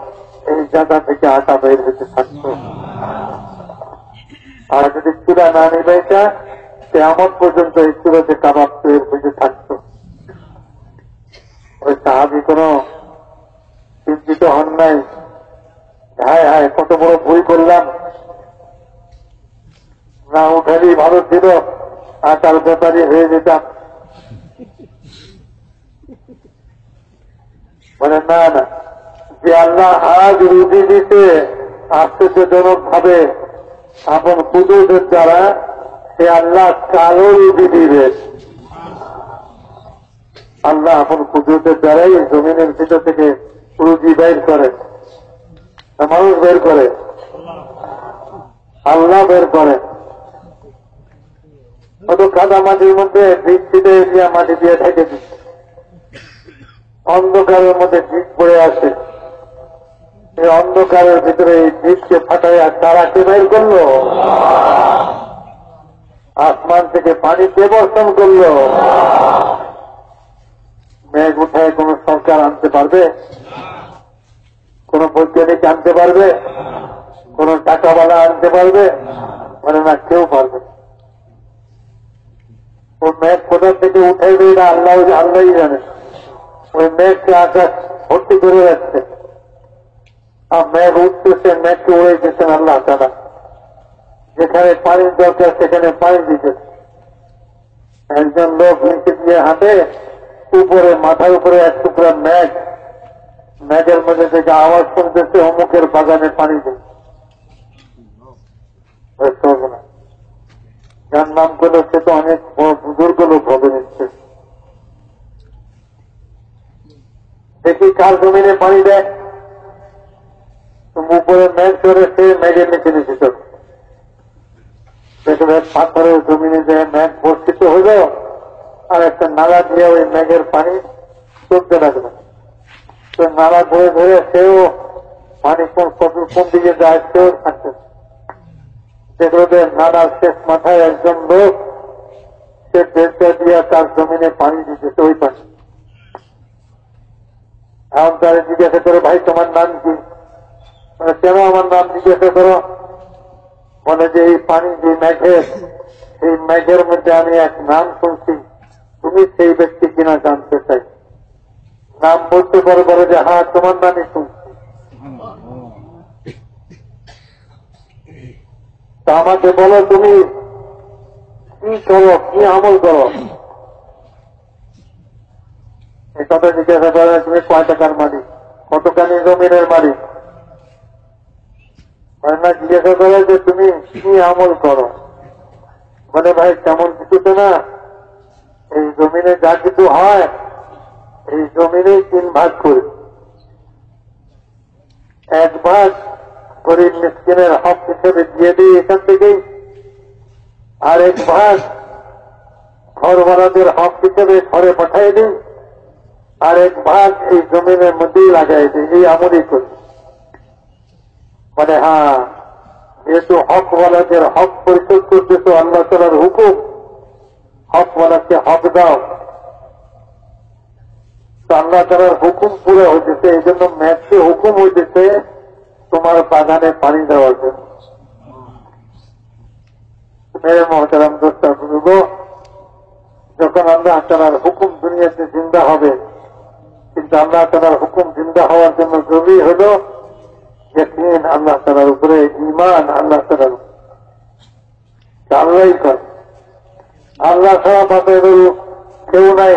এই জায়গা থেকে আটা বের হতে থাকতো। আর যদি চূড়া না নিবাইতা কেমন পর্যন্ত এই চূড়াতে কাবাব বের হতে থাকতো। ওই সাহাবি কোন চিন্তিত হন নাই। হায় হায়, কত বড় ভুল করলাম। না উঠালি ভালো ছিল, আটার ব্যাপারী হয়ে যেতাম বলে, না না। যে আল্লাহ আজ রুদি দিতে আশ্চর্যজনক ভাবে আপন কুদুরের দ্বারা সে আল্লাহ কালো রুদি দিবে। আল্লাহ আপন কুদুরের দ্বারাই জমিনের ভিতর থেকে রুজি বের করে, মানুষ বের করে, আল্লাহ বের করে। অত কাদা মাটির মধ্যে বৃষ্টিতে দিয়া মাটি দিয়ে ঢেকে দিচ্ছে। অন্ধকারের মধ্যে বীজ পড়ে আসে অন্ধকারের ভিতরে এই বীজকে ফাটাইয়া তারাকে বের করল? আসমান থেকে পানি কে বর্ষণ করল? মেঘ উঠায় কোন সরকার আনতে পারবে? কোন বৈজ্ঞানিক আনতে পারবে? কোন টাকাওয়ালা আনতে পারবে? মানে না, কেউ পারবে ও মেঘ কোথা থেকে উঠাইবে এটা আল্লাহ আল্লাহই জানে। ওই মেঘকে আকাশ ভর্তি করে রাখছে। মেঘ উঠতেছে মেঘকে উড়ে দিচ্ছেন আল্লাহ তারা যেখানে পানির দরকার, সেখানে পানি দিতেছে একজন লোক নিচে দিয়ে হাঁটে, উপরে, মাথার উপরে এক টুকরা মেঘ। মেঘের মধ্যে থেকে আওয়াজ শুনতেছে, অমুকের বাগানে পানি দিচ্ছে যার নাম করল, সে তো অনেক বুজুর্গ লোক হবে নিচ্ছে দেখি কার জমিনে পানি দেয়। উপরে মেঘ সে মেঘের নিচে নিচে চলে দেখবে পাথরের জমিনে যে মেঘ বর্ষিত হইল, আর একটা নালা দিয়ে ওই মেঘের পানি চলতে লাগবে তো নালা ধরে ধরে সেও পানি কোন কোন দিকে যায় সেও থাকছে যে নালার শেষ মাথায় একজন লোক, সে বেঁচে দিয়ে তার জমিনে পানি দিতেছে ওই পানি। এখন তারা জিজ্ঞাসা করে ভাই, তোমার নাম কি? মানে কেন আমার নাম জিজ্ঞাসা করো। বলে যে, এই পানি যে মেঘের এই মেঘের মধ্যে আমি এক নাম শুনছি। তুমি সেই ব্যক্তি কিনা জানতে চাই? নাম বলতে পারো, বলে যে হ্যাঁ তোমার নামই শুনছি। তা আমাকে বলো, তুমি কি করো, কি আমল করো? এই কথা জিজ্ঞাসা করে তুমি কয় টাকার মালিক? কতখানি জমিনের মালিক? হয় জিজ্ঞাসা করে যে তুমি কি আমল করো? বলে, ভাই, তেমন কিছু তো না। এই জমিনে যা কিছু হয়, এই জমিনে তিন ভাগ করি। এক ভাগ গরিব মিসকিনের হক হিসেবে দিয়ে দিই এখান থেকেই, আর এক ভাগ ঘর ভাড়াদের হক হিসেবে ঘরে পাঠাই দিই, আর এক ভাগ এই জমিনের মধ্যেই লাগাই দিই। এই আমলই করি। মানে হ্যাঁ যেহেতু হকওয়ালাদের হক পরিশোধ করতেছ, আল্লাহ তালার হুকুম হকওয়ালাকে হক দাও। আল্লাহ তালার হুকুম পুরো হইতেছে এই জন্য ম্যাচে হুকুম হইতেছে তোমার বাগানে পানি দেওয়ার জন্য। মেরে মহতারাম দোস্তা বুঝব যখন আল্লাহ তালার হুকুম দুনিয়াতে জিন্দা হবে, কিন্তু আল্লাহ তালার হুকুম জিন্দা হওয়ার জন্য জরুরি হল ইয়াকিন আল্লাহ তালার উপরে ইমান আল্লাহ তালার আল্লাহই কর আল্লাহ ছাড়া মাথায় কেউ নাই।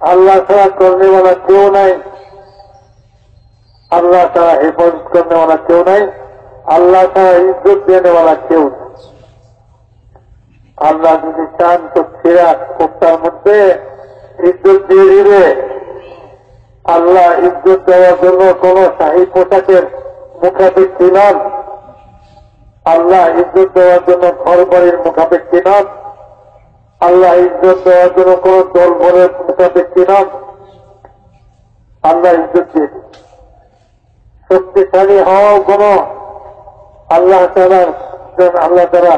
আল্লাহ ছাড়া করনেওয়ালা কেউ নাই। আল্লাহ ছাড়া হেফাজত করনেওয়ালা কেউ নাই। আল্লাহ ছাড়া ইজ্জত দেনেওয়ালা কেউ আল্লাহ যদি চান তো ফেরা কোপ্তার মধ্যে, ইজ্জত দিয়ে দিবে। আল্লাহ ইজ্জত দেওয়ার জন্য কোন শাহী পোশাকের মুখাপেক্ষি নন। আল্লাহ ইজ্জত দেওয়ার জন্য ঘর বাড়ির মুখাপেক্ষি নন। আল্লাহ ইজ্জত দেওয়ার জন্য কোন দল বলের মুখাপেক্ষি নন। আল্লাহ ইজ্জত শক্তিশালী হওয়াও কোন আল্লাহ তারা আল্লাহ তারা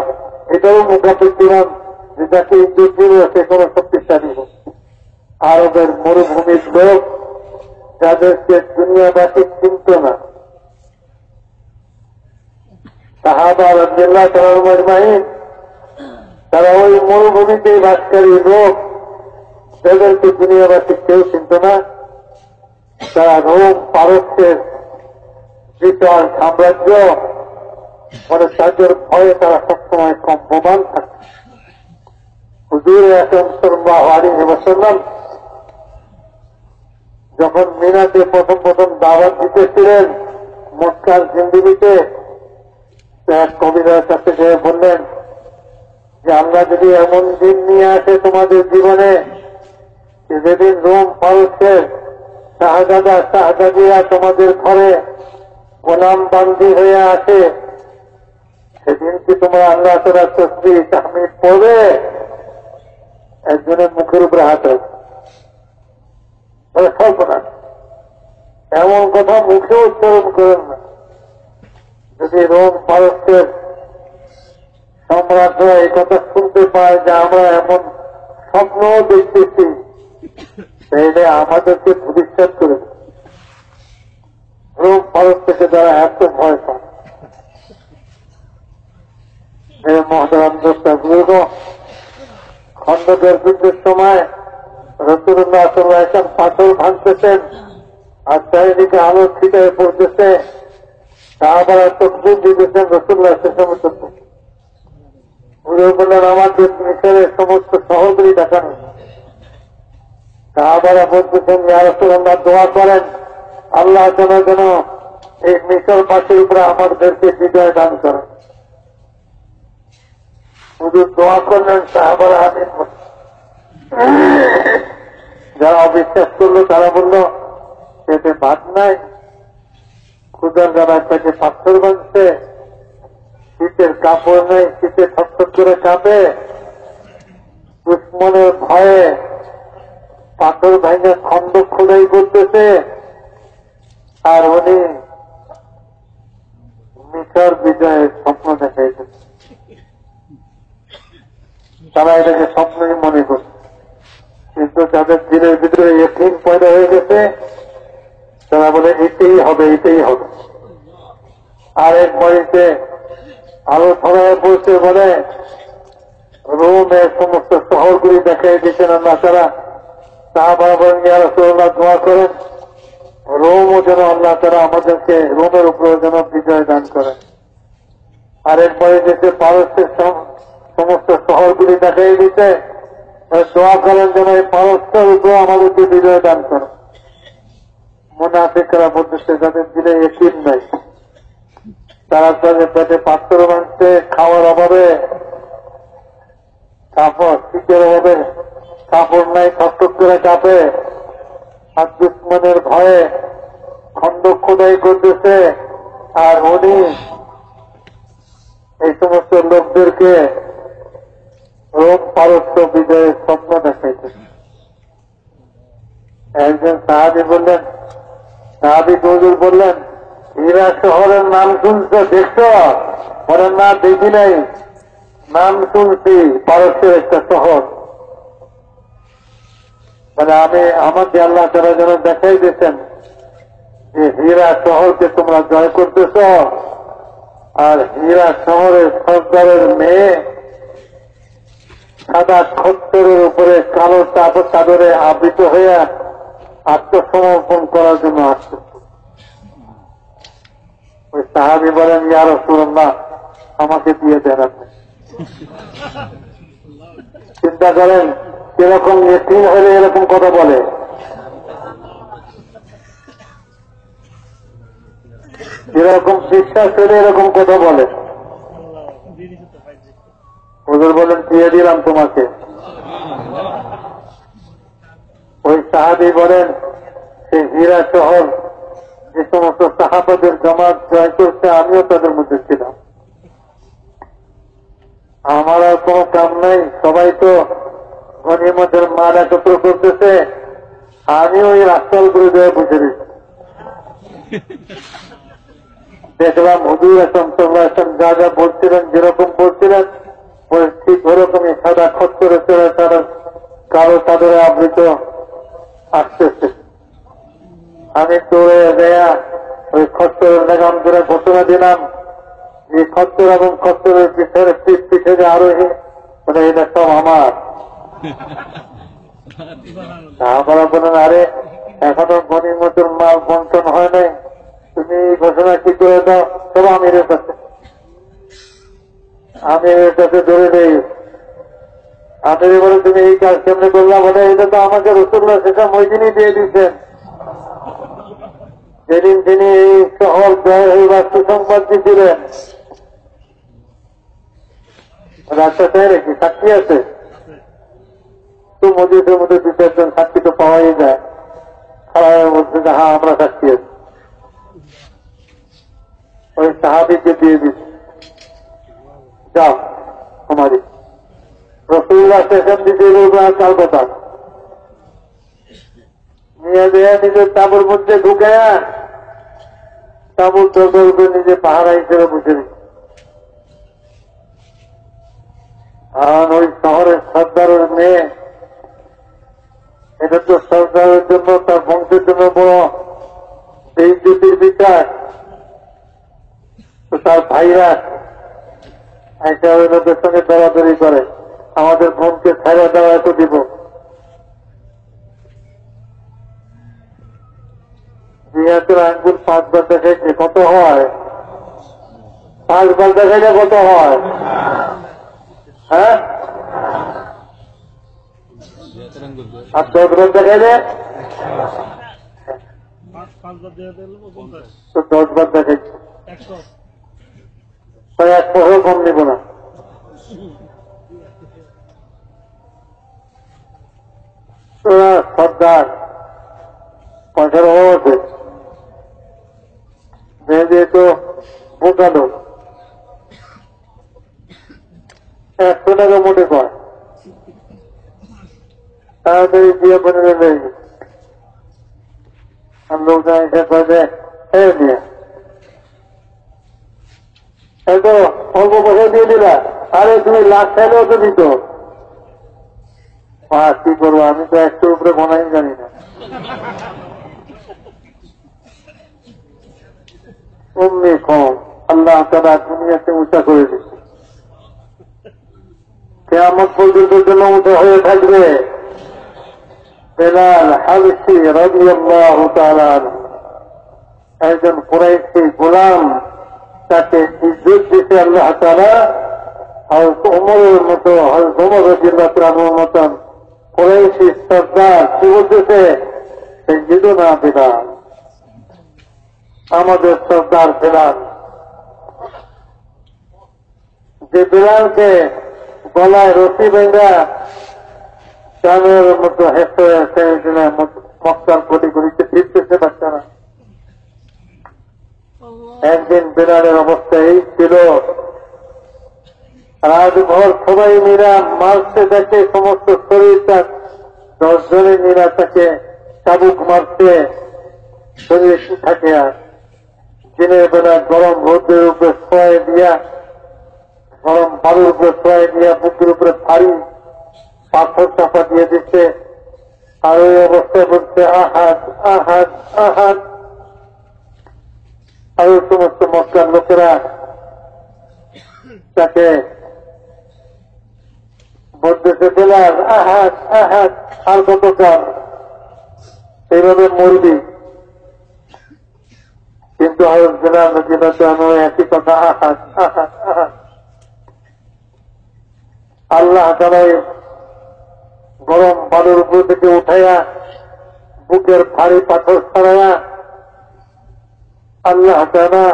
এটাও মুখাপেক্ষি নন যে যাকে ইজ্জত দিল সে কোন শক্তিশালী হোক। আরবের মরুভূমির লোক যাদেরকে দুনিয়াবাসী চিনত না। সাহাবা তালামাহিন তারা ওই মরুভূমিতেই বাসকারী লোক দুনিয়াবাসী কেউ চিনত না। তারা রোম পারস্যের বিশাল সাম্রাজ্য মানে তাদের ভয়ে তারা সবসময় কম্পমান থাকে। হুজুর এখন যখন মিনাতে প্রথম প্রথম দাওয়াত দিতেছিলেন মক্কার জিন্দিগিতে কবিরার কাছে গিয়ে বললেন যে আমরা যদি এমন দিন নিয়ে আসে তোমাদের জীবনে যেদিন রোম ফারুকের শাহজাদা শাহজাদিয়া তোমাদের ঘরে গোলাম বান্দি হয়ে আসে, সেদিন কি তোমরা আল্লাহ তালা তসবি তাহমিদ পড়বে? একজনের মুখের উপরে হাত রাখবে কল্পনা এমন কথা মুখে উচ্চারণ করেন না। যদি রোম ভারতের সম্রাট এই কথা শুনতে পায় যে আমরা এমন স্বপ্ন দেখতেছি, তাইলে আমাদেরকে ভবিষ্যৎ করে রোম থেকে যারা এত ভয় পায়। মহাদারাম বুঝব খন্দকের যুদ্ধের সময় রসুল্লাহ পাথর ভাঙতেছেন আর চারিদিকে আলো ছিটায় পড়তেছে। তারপরে তকবির দিতেছেন রসুল্লাহ বললেন আমাদের মিশরের সমস্ত সহযোগী দেখান। বলতেছেন দোয়া করেন। আল্লাহ যেন যেন এই মিশর পাশের উপরে আমাদেরকে বিজয় দান করেন। হুজুর দোয়া করলেন, সাহাবারা আমিন যারা অবিশ্বাস করল, তারা বলল পেটে ভাত নাই। ক্ষুদার যারা পেটে পাথর বাঁধছে। শীতের কাপড় নেই, শীতে থর করে কাঁপে। দুশ্মনের ভয়ে পাথর ভাঙে খন্ড খোদাই করতেছে। আর উনি মিশর বিজয়ের স্বপ্ন দেখাইতেছে। তারা এটাকে স্বপ্নই মনে করছে। কিন্তু তাদের দিনের ভিতরে একদিন পয়দা হয়ে গেছে। তারা বলে এটাই হবে এটাই হবে। আর এক বাড়িতে ছড়ায় পড়ছে বলে রোমের সমস্ত শহরগুলি দেখাই দিয়েছেন আল্লাহ তারা রাসূলুল্লাহ দোয়া করেন। রোমও যেন আল্লাহ তারা আমাদেরকে রোমের উপরে যেন বিজয় দান করেন আর এরপরে যেতে পারস্যের সম- সমস্ত শহরগুলি দেখাই দিতে দোয়া করেন যেন এই পারস্যের উপরে আমাদেরকে বিজয় দান করেন মুনাফিকরা বলতেছে যাদের দিলে একিন নাই। তারা তাদের পেটে পাত্র মানছে খাওয়ার অভাবে কাপড় শীতের অভাবে কাপড় নাই থকথক করে আর দুশ্মনের ভয়ে খন্ড খোদাই করতেছে। আর উনি এই সমস্ত লোকদেরকে রোগ পারস্য বিজয়ের স্বপ্ন দেখাইতেছে। একজন সাহাবি বললেন সাহাবি বললেন হীরা শহরের নাম শুনছো, দেখছ? বলেন না, দেখি নাই। নাম শুনছি, পারস্যের একটা শহর। মানে আমি, আমাকে আল্লাহ তারা যেন দেখাই দিয়েছেন যে হীরা শহরকে তোমরা জয় করতেছ। আর হীরা শহরের সর্দারের মেয়ে সাদা খত্তরের উপরে কালো চাদর আবৃত হয়ে আত্মসমর্পণ করার জন্য আসছে। ওই সাহাবি বলেন ইয়ার সুরল্লাহ আমাকে দিয়ে দেন চিন্তা করেন এরকম এতিম হলে এরকম কথা বলে। কীরকম বিশ্বাস হলে এরকম কথা বলে। ওদের বলেন, দিয়ে দিলাম তোমাকে। ওই সাহাবি বলেন সেই হীরা শহর যে সমস্ত সাহাবাদের জামাত জয় করছে, আমিও তাদের মধ্যে ছিলাম। আমার আর কোনো কাম নাই, সবাই তো গণিমতের মাল একত্র করতেছে আমি ওই রাস্তার উপরে জয় বুঝে দিচ্ছি দেখলাম হুজুর আসলাম সাল্লাহ আসলাম যা যা বলছিলেন, যেরকম বলছিলেন ঠিক ওরকমই সাদা খত্তরে চলে তারা কালো চাদরে আবৃত আমি দৌড়ে দেয়া ওই খত্তরের লাগাম ধরে ঘোষণা দিলাম যে খত্তর এবং খত্তরের পিঠের পিঠ পিঠে যে আরোহী মানে এটা সব আমার তারপরে বলেন আরে এখনও গণিমতের মাল বন্টন হয় নাই তুমি ঘোষণা কি করে দাও সব আমিরের কাছে আমিরের কাছে ধরে নেই। আমির বলে তুমি এই কাজ কেমনে করলা বলে, এটা তো আমাকে রসুল্লাহ সেটা ওই দিনই দিয়ে দিচ্ছেন যেদিন তিনি এই শহর জয় হইবার সুসংবাদ দিয়েছিলেন নাকি সাক্ষী আছে। তো মসজিদের মধ্যে দু চারজন সাক্ষী তো পাওয়াই যায়। মধ্যে আমরা সাক্ষী আছি। ওই সাহাবিকে দিয়ে দিচ্ছি যাও রসুল্লাহ স্টেশন দিতে কাল কথা নিয়ে দেয়া নিজের তাবুর মধ্যে ঢুকে তাবুর দরকার উপরে নিজে পাহারা হিসেবে বসে দিচ্ছে আর ওই শহরের সর্দারের মেয়ে, এটা তো সরকারের জন্য, তার বংশের জন্য বড় এই জ্যোতির বিচার। তো তার ভাইরা একটা সঙ্গে দরাদরি করে। আমাদের বোনকে ছাড়া দেওয়া এত দিব। জিহাতের আঙ্গুল পাঁচবার দেখাইছে কত হয়? পাঁচবার দেখাইলে কত হয়? হ্যাঁ? আর দশবার দেখাইলে? দশবার দেখাইছে। এক পয়সা কম নিব না। সর্দার পয়সার আছে মেয়ে দিয়ে তো বোকা লোক একশো টাকা মোটে পায়। তাড়াতাড়ি দিয়ে বনে নেবে। আর লোকজন এসে কয়ে হ্যাঁ নিয়ে এই তো অল্প পয়সা দিয়ে দিলা। আরে তুমি লাখ চাইলেও তো দিত। আর কি করব? আমি তো একশোর উপরে বনাই জানি না। অমনি কম। আল্লাহ তারা দুনিয়াকে উঁচা করে দিচ্ছে কেমন পর্যন্ত জন্য উঠে হয়ে থাকবে। বেলাল হালসি রবি একজন কুরাইশি গোলাম, তাকে ইজ্জত দিতে আল্লাহ তারা হয়তো অমরের মতো মতন কুরাইশি সর্দার কি বলতেছে সেই না বেলাল আমাদের সর্দার বেলাল। যে বেলালকে গলায় রশি বেঁধা চাঁদের মতো হেসে মক্কার গলি গলিতে ফিরতেছে বাচ্চারা। একদিন বেলালের অবস্থা এই ছিল। রাজভর সবাই মীরা মারতে দেখে সমস্ত শরীরটা দশজনে মীরা তাকে চাবুক মারতে শরীর থাকে আর। দিনের বেলা গরম রোদের উপরে শোয় দিয়া, গরম বালুর উপরে শোয় দিয়া, বুকের উপরে ভারী পাথর চাপা দিয়ে দিচ্ছে আর ওই অবস্থায় বলছে, আহাদ আহাদ আহাদ। আর ওই সমস্ত মক্কার লোকেরা তাকে বলতেছে, বেলার আহাদ আহাদ আর কত কাল এইভাবে মরবি। কিন্তু হয়তো বেলাল নদীবাদ একই কথা আহাদ আল্লাহ তালাই গরম বালুর উপর থেকে উঠাইয়া বুকের ভারী পাথর ছাড়াইয়া আল্লাহ তালা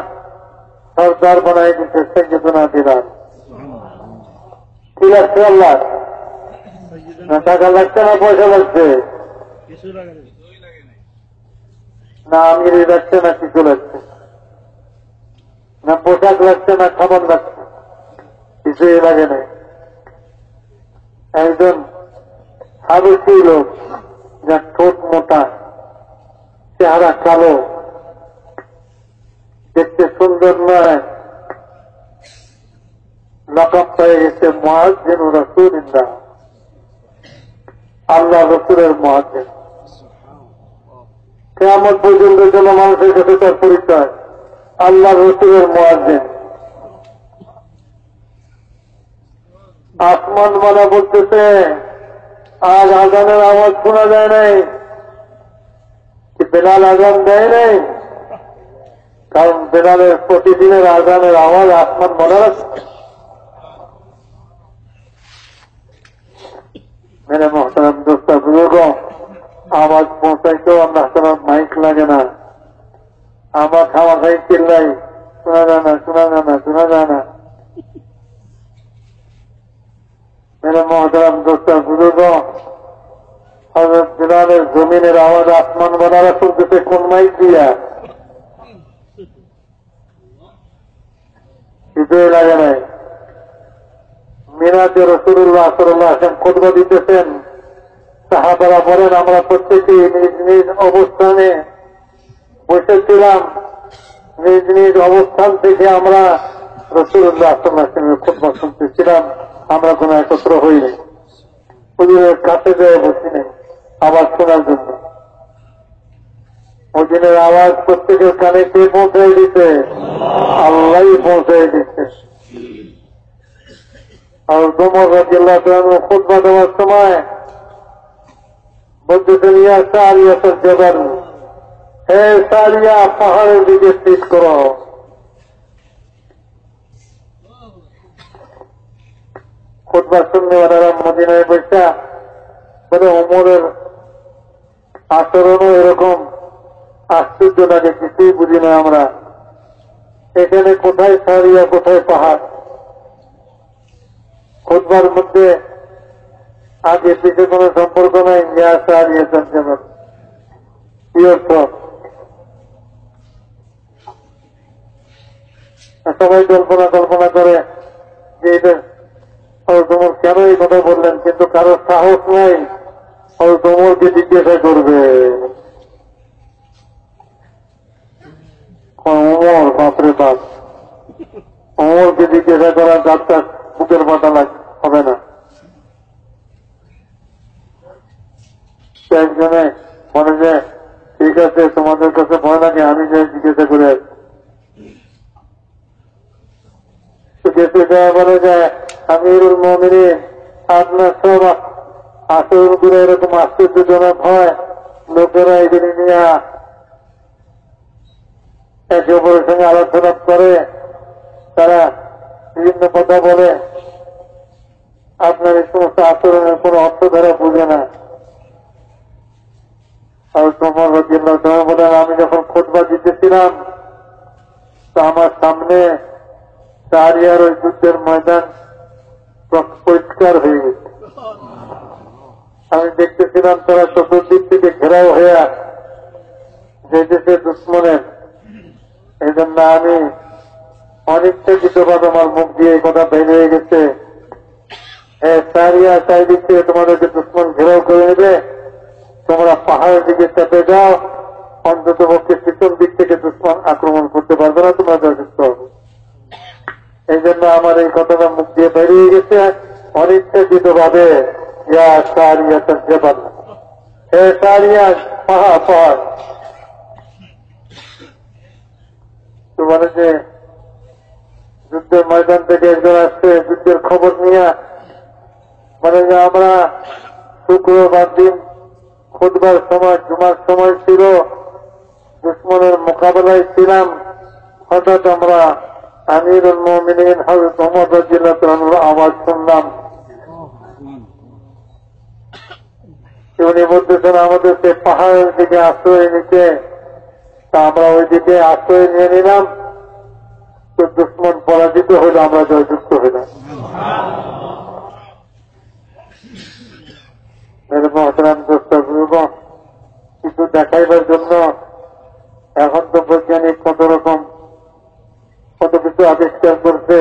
সর্দার বানাই দিতে সৈয়দনা দিলাম কি লাগছে আল্লাহ। না, টাকা লাগছে না, পয়সা লাগছে। না, আমিরি লাগছে না, কিছু লাগছে। না, পোশাক লাগছে না, খাবার লাগছে। কিছুই লাগে না একজন হাবসি লোক, যার ঠোঁট মোটা, চেহারা কালো, দেখতে সুন্দর নয়। লকম পেয়ে গেছে মহাজিন রসুল ইন্দা আল্লাহ রসুলের মহাজিন কেমন পর্যন্ত যেন মানুষের কাছে তার পরিচয়। আল্লাহ রসুলের মহাজিন আসমান মালা বলতেছে, আজ আজানের আওয়াজ শোনা যায় নাই। কি বেলাল আজান দেয় নাই? কারণ বেলালের প্রতিদিনের আজানের আওয়াজ আসমান মনে রাখছে মেরে মোহতারাম দোস্তা বুঝুক আওয়াজ পৌঁছাইতেও আল্লাহ তালার মাইক লাগে না। আমার খাওয়া খাই চিল্লাই, শোনা যায় না, শোনা যায় না, শোনা যায় না। মেরে মহতারাম দোস্তা বুজুর্গ হজরত বিলালের জমিনের আওয়াজ আসমান বানারা শুনতেছে কোন মাইক দিয়া? কিছুই লাগে নাই। মিনাতে রসুল্লাহ আসরুল্লাহ আসেন খোদবা দিতেছেন। সাহাবারা বলেন, আমরা প্রত্যেকে নিজ নিজ অবস্থানে বসেছিলাম। নিজ নিজ অবস্থান থেকে আমরা রসুল্লাহ আসলামের খোদবা শুনতেছিলাম। আমরা কোন একত্র হইনি হুজুরের কাছে বসি আওয়াজ শোনার জন্য। আওয়াজ প্রত্যেকের কানে কে পৌঁছাই দিতে আল্লাহ পৌঁছাই দিচ্ছে আর দমর রাজিল্লাহ খুদ্া দেওয়ার সময় বলতেছেন ইয়া সারিয়াতের জবান হে সারিয়া, পাহাড়ের দিকে স্থিত করো। খুদ্া শুনলে ওনারা মদিনায় বসা বলে অমরের আচরণও এরকম। আশ্চর্য লাগে কিছুই বুঝি না আমরা। এখানে কোথায় সারিয়া, কোথায় পাহাড়? খুদবার মধ্যে আগে পিছে কোন সম্পর্ক নাই ইয়া সারিয়া সঞ্চালন কি অর্থ? সবাই কল্পনা কল্পনা করে যে এটা তোমার কেন এই কথা বললেন, কিন্তু কারও সাহস নাই তোমরকে জিজ্ঞাসা করবে। অমর, বাপরে বাপ। অমরকে জিজ্ঞাসা করা ডাক্তার বুকের লাগ, হবে না। একজনে বলে যে, ঠিক আছে, তোমাদের কাছে ভয় লাগে, আমি যে জিজ্ঞাসা করে আমিরুল এরকম হয় লোকেরা নিয়ে একে অপরের সঙ্গে আলোচনা করে, তারা বিভিন্ন কথা বলে আপনার এই সমস্ত আচরণের কোন অর্থ দ্বারা বুঝে না। আর তোমার বলেন আমি যখন খোদবা দিতেছিলাম, তো আমার সামনে চারিয়ার ওই যুদ্ধের ময়দান পরিষ্কার হয়ে গেছে। আমি দেখতেছিলাম তারা চতুর্দিক থেকে ঘেরাও হয়ে যেতেছে দুশ্মনের। এই জন্য আমি অনিচ্ছাকৃতভাবে আমার মুখ দিয়ে এই কথা বের হয়ে গেছে। চারিয়া চারিদিক থেকে তোমাদেরকে দুশ্মন ঘেরাও করে নেবে। তোমরা পাহাড়ের দিকে চেপে যাও। অন্তত পক্ষে পিছন দিক থেকে দুশ্মন আক্রমণ করতে পারবে না, তোমরা যথেষ্ট। হবে এই জন্য আমার এই কথাটা মুখ দিয়ে বেরিয়ে গেছে। অনিচ্ছাকৃত ভাবে পাহাড় পাহাড়। তো বলে যে যুদ্ধের ময়দান থেকে একজন আসছে, যুদ্ধের খবর নিয়ে। মানে যে আমরা শুক্রবার দিন খুদবার সময়, জুমার সময় ছিল, দুশ্মনের মোকাবেলায় ছিলাম। হঠাৎ আমরা আমিরুল মোমিনিন আওয়াজ শুনলাম। উনি বলতেছেন, আমাদের সে পাহাড়ের দিকে আশ্রয় নিতে। তা আমরা ওই দিকে আশ্রয় নিয়ে নিলাম। দুশ্মন পরাজিত হইল আমরা জয়যুক্ত হইলাম কিছু দেখাইবার জন্য এখন তো বৈজ্ঞানিক কত রকম কত কিছু আবিষ্কার করছে।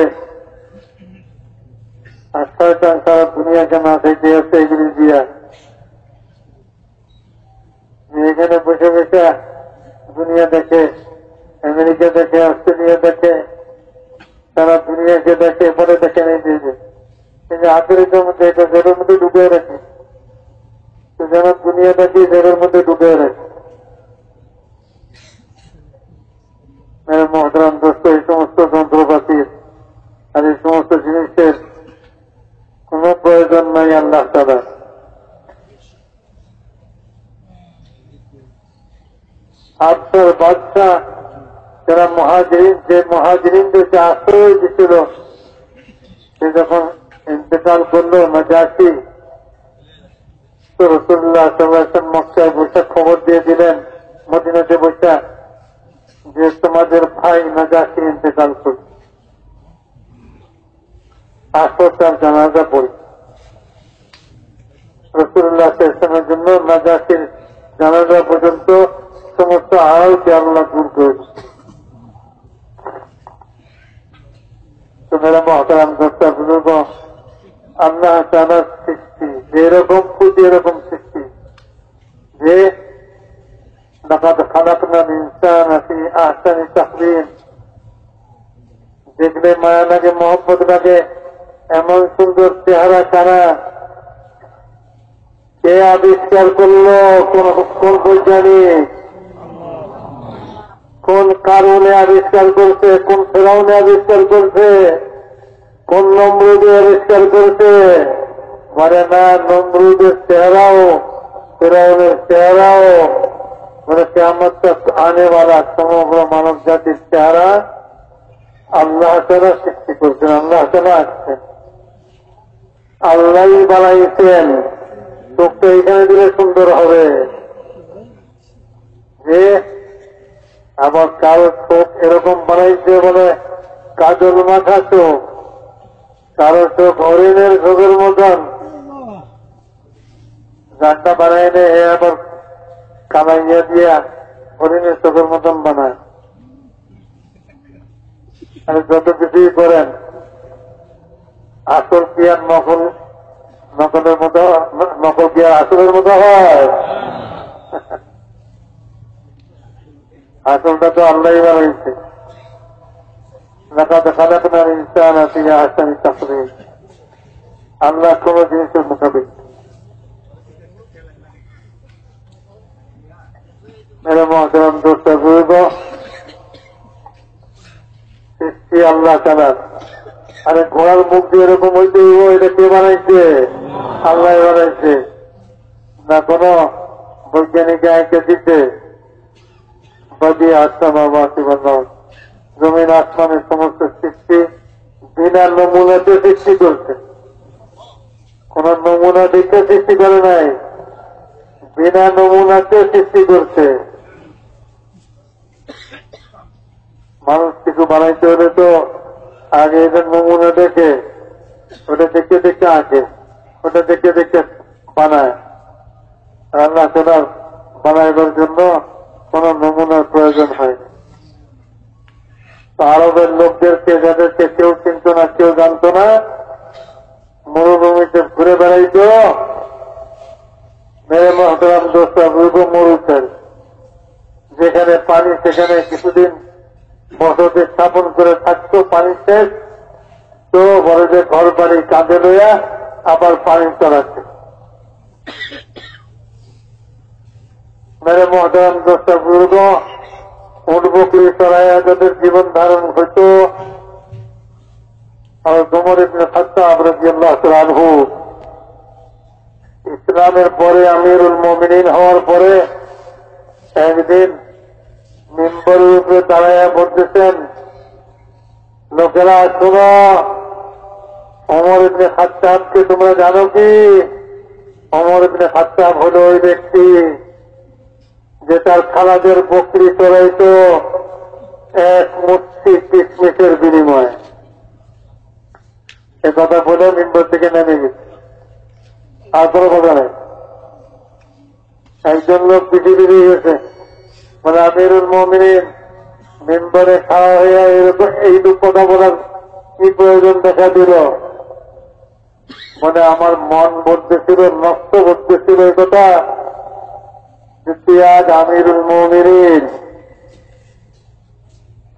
আর সারা দুনিয়াকে না আছে এগুলি দিয়া। এখানে বসে বসে দুনিয়া দেখে, আমেরিকা দেখে, অস্ট্রেলিয়া দেখে সারা দুনিয়াকে দেখে পরে দেখে নেই দিয়ে কিন্তু আফ্রিকার মধ্যে এটা জলের মধ্যে ডুবে রাখে যেন দুনিয়া দেখি জলের মধ্যে ডুবে রাখে এই সমস্ত যন্ত্রপাতির আর এই সমস্ত জিনিসের কোন প্রয়োজন নাই আল্লাহ আপনার বাচ্চা যারা মহাজরিন যে মহাজরিনদেরকে আশ্রয় দিছিল, সে যখন ইন্তেকাল করল নাজাসি তো রসুল্লাহ সাল্লাহ মক্কায় বসে খবর দিয়ে দিলেন, মদিনাতে বসে, যে তোমাদের ভাই নাজাসি ইন্তেকাল করল। আসো তার জানাজা পড়ি রসুল্লাহ ইসলামের জন্য নাজাসির জানাজা পর্যন্ত সমস্ত আড়াইকে আল্লাহ দূর করেছে মেরা মহতারাম দোস্তা বুজুর্গ আল্লাহ তালার সৃষ্টি যেরকম খুঁজি এরকম সৃষ্টি যে لقد خلقنا الإنسان في أحسن تقويم দেখলে মায়া লাগে মহব্বত লাগে এমন সুন্দর চেহারা কারা কে আবিষ্কার করলো কোন কোন বৈজ্ঞানিক কোন কারণে আবিষ্কার করছে, কোন ফেরাউনে আবিষ্কার করছে, কোন নমরুদে আবিষ্কার করছে? মানে না, নমরুদের চেহারাও, ফেরাউনের চেহারাও মানে কেমন আনেওয়ালা সমগ্র মানব জাতির চেহারা আল্লাহ তারা সৃষ্টি করছেন, আল্লাহ তারা আসছেন। আল্লাহ বানাইছেন। চোখটা এখানে দিলে সুন্দর হবে। যে আবার কারও চোখ এরকম বানাইছে বলে কাজল মাথা চোখ কারও চোখ হরিণের চোখের মতন। যানটা বানাই নে এ আবার কামাইয়া দিয়া হরিণের চোখের মতন বানায়। আর যত কিছুই করেন, আসল পিয়ার নকল, নকলের মতো, নকল আর আসলের মতো হয়? আসলটা তো আল্লাহ বানিয়েছে আল্লাহ কোন জিনিসের মোকাবিক মেরে মহাম দোষটা বুঝব। সৃষ্টি আল্লাহ চালান আরে ঘোড়ার মুখ দিয়ে এরকম হইতে এটা কে বানাইছে? আল্লাহ বানাইছে। না কোন বৈজ্ঞানিক আয়কে দিচ্ছে বাদি আসলাম জমিন, আসমানের সমস্ত সৃষ্টি বিনা নমুনাতে সৃষ্টি করছে। কোন নমুনা দেখে সৃষ্টি করে নাই, বিনা নমুনাতে সৃষ্টি করছে। মানুষ কিছু বানাইতে হলে তো আগে এটা নমুনা দেখে, ওটা দেখে দেখে আঁকে, ওটা দেখে দেখে বানায়। রান্না করার বানাইবার জন্য কোন নমুনার প্রয়োজন হয় তো আরবের লোকদেরকে, যাদেরকে কেউ চিনত না, কেউ জানতো না, মরুভূমিতে ঘুরে বেড়াইতো। মেরে মহতরাম দোস্তা মৃগ মরুচের যেখানে পানি, সেখানে কিছুদিন বসতি স্থাপন করে থাকতো, পানি শেষ। তো বলে যে ঘর বাড়ি কাঁধে লইয়া আবার পানি চড়াচ্ছে। মেরে মহতরাম দোস্তা মৃগ উঠ বকরি চড়াইয়া যাদের জীবন ধারণ হইত, আর তোমার ইবনে খাত্তাব রাদিয়াল্লাহু তাআলা আনহু। ইসলামের পরে আমিরুল মুমিনিন হওয়ার পরে একদিন মিম্বরের উপরে দাঁড়াইয়া বলতেছেন লোকেরা শোনো অমর ইবনে খাত্তাবকে তোমরা জানো কি? অমর ইবনে খাত্তাব হলো ওই ব্যক্তি। যে তার খালাদের বকরি চড়াইত এক মুক্তি কিসমিসের বিনিময়ে। এ কথা বলে মিম্বর থেকে নেমে গেছে। আর কোনো কথা নেই একজন লোক পিছিয়ে বেরিয়ে গেছে। মানে আমিরুল মমিন মেম্বারে খাওয়া হইয়া এরকম এইটুক কথা বলার কি প্রয়োজন দেখা দিল? মানে আমার মন বলতেছিল নষ্ট করতেছিল এই কথা। তুই আমিরুল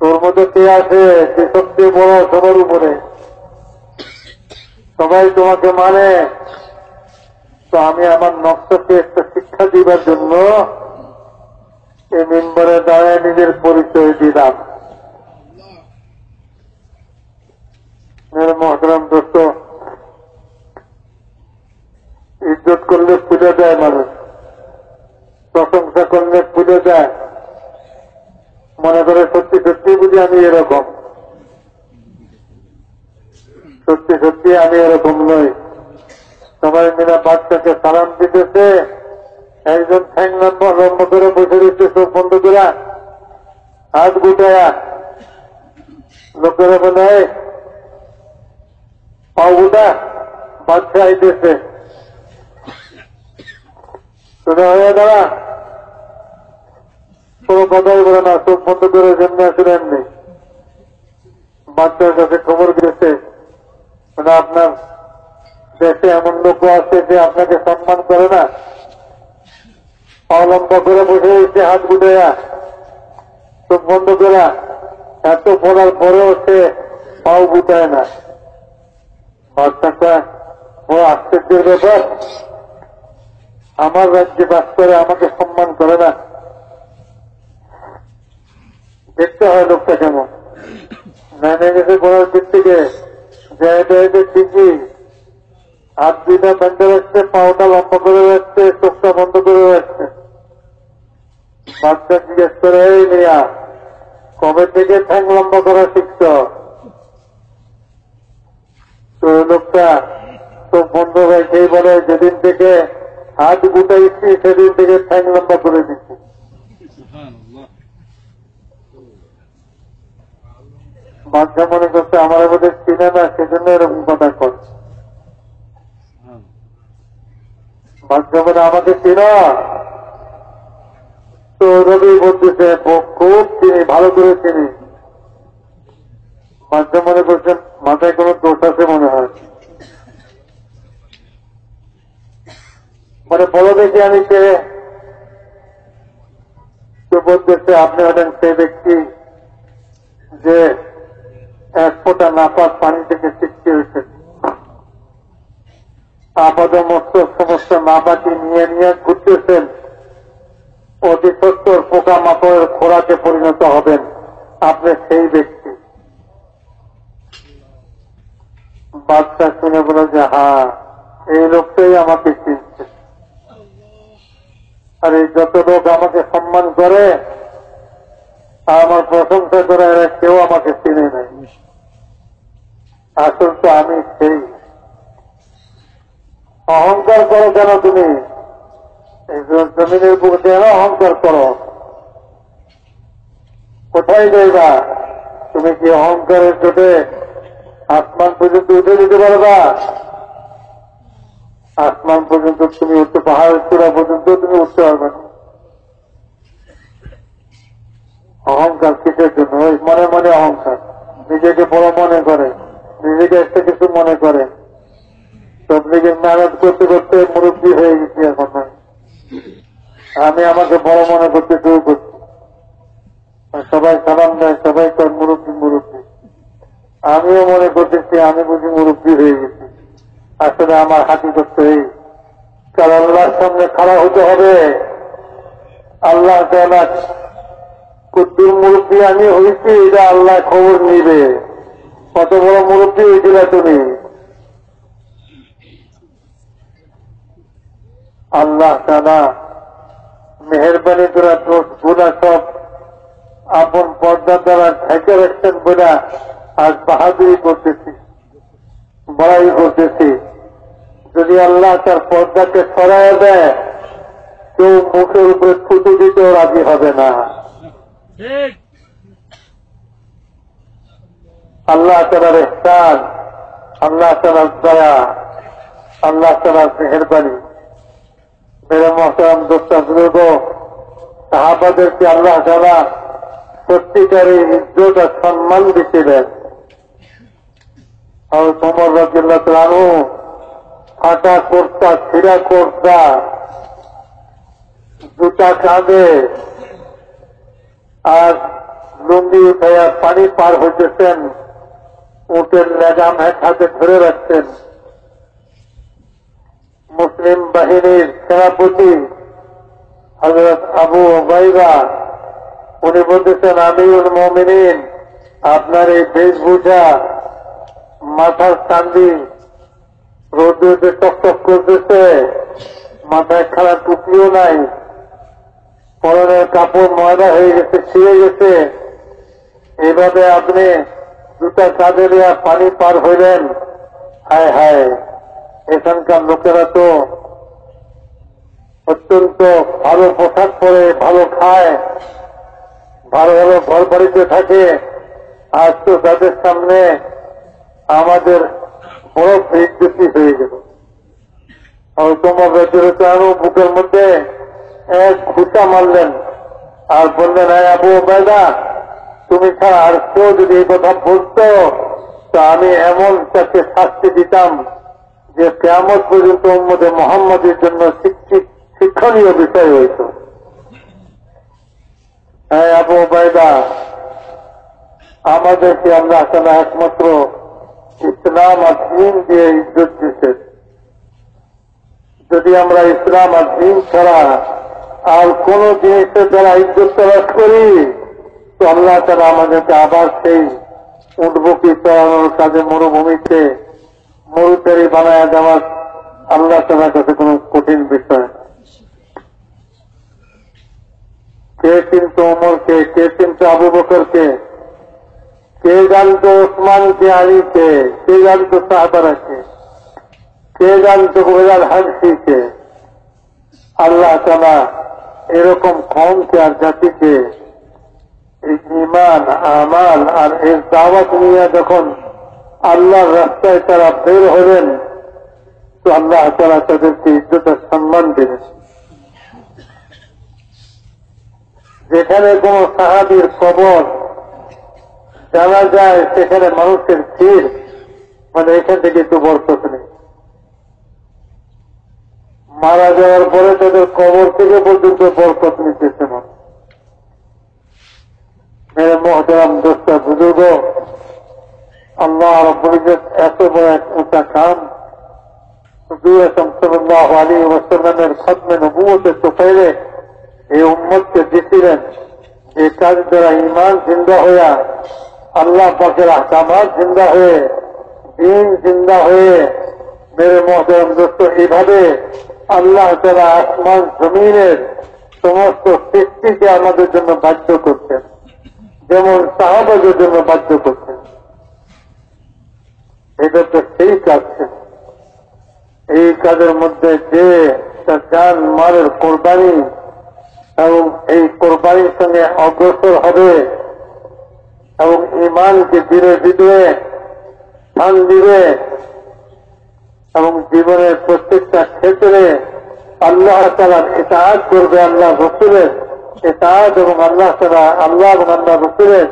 তোর মধ্যে কে যে সবচেয়ে বড় সবার উপরে। সবাই তোমাকে মানে। তো আমি আমার নকশাকে একটা শিক্ষা দিবার জন্য এই মেম্বারে দাঁড়ায় নিজের পরিচয় দিলাম। মেরে মহতরাম দোস্ত, ইজ্জত করলে পূজা দেয় মানুষ। প্রশংসা করলে পুজো দেয় মনে করে সত্যি সত্যি বুঝি আমি এরকম। সত্যি সত্যি আমি এরকম নই। সবাই মিলে বাচ্চাকে সালাম দিতেছে একজন ঠ্যাং লম্বা লম্বা করে বসে দিচ্ছে চোখ বন্ধ করে। হাত গুটায়া লোকেরা বলে "এই, পাও গুটা বাচ্চা আইতেছে। সোজা হয়ে দাঁড়া। কোনো কথাই বলে না, চোখ বন্ধ করে যেমনি আসলে এমনি। বাচ্চার কাছে খবর গেছে মানে আপনার দেশে এমন লোক আছে যে আপনাকে সম্মান করে না। অবলম্বা করে বসে রয়েছে হাত গুটাইয়া, চোখ বন্ধ করা এত পড়ার পরেও সে পাও গুটায় না। বাচ্চাটা বড় আশ্চর্যের ব্যাপার। আমার রাজ্যে বাস করে, আমাকে সম্মান করে না। দেখতে হয় লোকটা কেমন? দিক থেকে। হাত দুইটা বেঁধে রাখছে পাওটা লম্বা করে রাখছে চোখটা বন্ধ করে রাখছে বাচ্চা জিজ্ঞেস করে, এই মিয়া, কবে থেকে ঠ্যাং লম্বা করা শিখছ? তো লোকটা চোখ বন্ধ রেখেই বলে, যেদিন থেকে হাত গুটাইছি, সেদিন থেকে ঠ্যাং লম্বা করে দিচ্ছি। বাচ্চা মনে করছে আমার মধ্যে চিনে না সেজন্য এরকম কথা করছে। বাচ্চা বলে আমাকে চিন তো রবি বলতেছে, খুব চিনি ভালো করে চিনি বাচ্চা মনে করছেন মাথায় কোনো দোষ আছে মনে হয়। মানে বলো দেখি আমি কে। তো বলতেছে, আপনি হলেন সেই ব্যক্তি যে এক ফোঁটা নাপাক পানি থেকে সৃষ্টি হয়েছে। আপাদ মস্ত সমস্ত নাপাকি নিয়ে নিয়ে ঘুরতেছেন। অতি পোকা মাকড়ের খোরাকে পরিণত হবেন আপনি সেই ব্যক্তি। যে হ্যাঁ এই লোকটাই আমাকে চিনছে। আর এই যত লোক আমাকে সম্মান করে, আমার প্রশংসা করে কেউ আমাকে চিনে নাই। আসল তো আমি সেই। অহংকার করো কেন তুমি? জমিনের বুক কেন অহংকার করো। কোথায় যাইবা তুমি কি অহংকারের চোটে আসমান পর্যন্ত উঠে দিতে পারবা? আসমান পর্যন্ত তুমি উঠতে পাহাড়ের চূড়া পর্যন্ত তুমি উঠতে পারবে অহংকার কিসের জন্য? ওই মনে মনে অহংকার। নিজেকে বড় মনে করে। নিজেকে একটা কিছু মনে করে। তবলিগের মেহনত করতে করতে মুরব্বী হয়ে গেছি এখন আমি। আমি আমাকে বড় মনে করতে শুরু করছি। সবাই সালাম দেয়, সবাই তার মুরব্বী মুরব্বী। আমিও মনে করতেছি, আমি বুঝি মুরব্বী হয়ে গেছি। আসলে আমার হাতি করতে এই কাল আল্লাহর সামনে খাড়া হতে হবে। আল্লাহ কুদ্দুর মুরব্বী আমি হয়েছি, এটা আল্লাহ খবর নিবে। কত বড় মুরব্বী হয়েছিল তুমি আল্লাহ তালা মেহরবানি করে দোষ গুণা সব আপন পর্দা দ্বারা ঢেকে রাখছেন বলে আজ বাহাদুরি করতেছি, বড়াই করতেছি। যদি আল্লাহ তার পর্দাকে সরাই দেয়, কেউ মুখের উপরে থুতু দিতেও রাজি হবে না। ঠিক। আল্লাহ তালার ইহসান, আল্লাহ তালার দয়া, আল্লাহ তালার মেহরবানি। মেরে মহতারাম দোস্তা সাহাবাদেরকে আল্লাহ তালা সত্যিকারী ইজ্জত আর সম্মান দিচ্ছিলেন আর তোমার রাজিল্লাহ তালু ফাটা কর্তা, ছিঁড়া কর্তা, জুতা কাঁধে আর লুঙ্গি উঠাইয়া পানি পার হইতেছেন। উটের লেগাম এক হাতে ধরে রাখছেন। মুসলিম বাহিনীর সেনাপতি হজরত আবু বাইবা উনি বলতেছেন আমিউল মমিনিন, আপনার এই বেশভূষা মাথার চান্দি রোদ্রে টকটক করতেছে, মাথায় খারাপ টুপিও নাই, পরনের কাপড় ময়দা হয়ে গেছে, ছিঁড়ে গেছে। এভাবে আপনি জুতা কাঁধে দেওয়া পানি পার হইলেন। হায় হায়, এখানকার লোকেরা তো অত্যন্ত ভালো পোশাক পরে, ভালো খায়, ভালো ভালো ঘর বাড়িতে থাকে। আজ তো তাদের সামনে আমাদের বড় বেজ্জতি হয়ে গেল। তোমার বেচরে আরও বুকের মধ্যে, এক ঘুষা মারলেন। আর বললেন আবু বেদা তুমি ছাড়া আর কেউ যদি এই কথা বলতো, তা আমি এমন তাকে শাস্তি দিতাম যে কেমন পর্যন্ত উম্মদে মোহাম্মদের জন্য শিক্ষণীয় বিষয় হইত। হ্যাঁ আবু বাইদা আমাদেরকে আমরা তালা একমাত্র ইসলাম আর দিন দিয়ে ইজ্জত দিচ্ছেন যদি আমরা ইসলাম আর দিন ছাড়া আর কোন জিনিসের দ্বারা ইজ্জত তালাশ করি তো আল্লাহ তারা আমাদেরকে আবার সেই উঠবকি চড়ানোর কাজে মরুভূমিতে মরুচারি বানায় দেওয়ার আল্লাহ তালার কাছে কোন কঠিন বিষয়। কে চিনত ওমরকে, কে চিনত আবু বকরকে, কে জানতো ওসমানকে আলীকে, কে জানতো সাহাবারাকে, কে জানতো গোলাল হাসিকে আল্লাহ তালা এরকম কমকে আর জাতিকে ইমান, আমাল আর এর দাওয়াত নিয়ে যখন আল্লাহর রাস্তায় তারা বের হলেন, তো আল্লাহ তারা তাদেরকে ইজ্জতের সম্মান দিলেন যেখানে কোন সাহাবির কবর জানা যায় সেখানে মানুষের ভিড় মানে এখান থেকে একটু বরকত নেই। মারা যাওয়ার পরে তাদের কবর থেকে পর্যন্ত বরকত নিতেছে মানুষ। মেরে মহতারাম দোস্তা বুজুর্গ, আল্লাহ রব্বুল এত বড় এক উঁচা কাম হুজুর সাল্লাল্লাহু আলাইহি ওয়াসাল্লামের খতমে নবুয়তের এই উম্মতকে দিছিলেন এই কাজ দ্বারা ইমান জিন্দা হইয়া আল্লাহ পাকের আহকামাত জিন্দা হয়ে, দিন জিন্দা হয়ে মেরে মহতরম দোস্ত, এইভাবে আল্লাহ তারা আসমান জমিনের সমস্ত সৃষ্টিকে আমাদের জন্য বাধ্য করতেন। যেমন সাহাবাদের জন্য বাধ্য করতেন এটা তো সেই কাজ এই কাজের মধ্যে যে তার জান মালের কোরবানি এবং এই কোরবানির সঙ্গে অগ্রসর হবে এবং ইমানকে ধীরে ধীরে স্থান দিবে এবং জীবনের প্রত্যেকটা ক্ষেত্রে আল্লাহ তালার এটাহাত করবে, আল্লাহ রসুলের এটাহাত এবং আল্লাহ তালা আল্লাহ এবং আল্লাহ রসুলের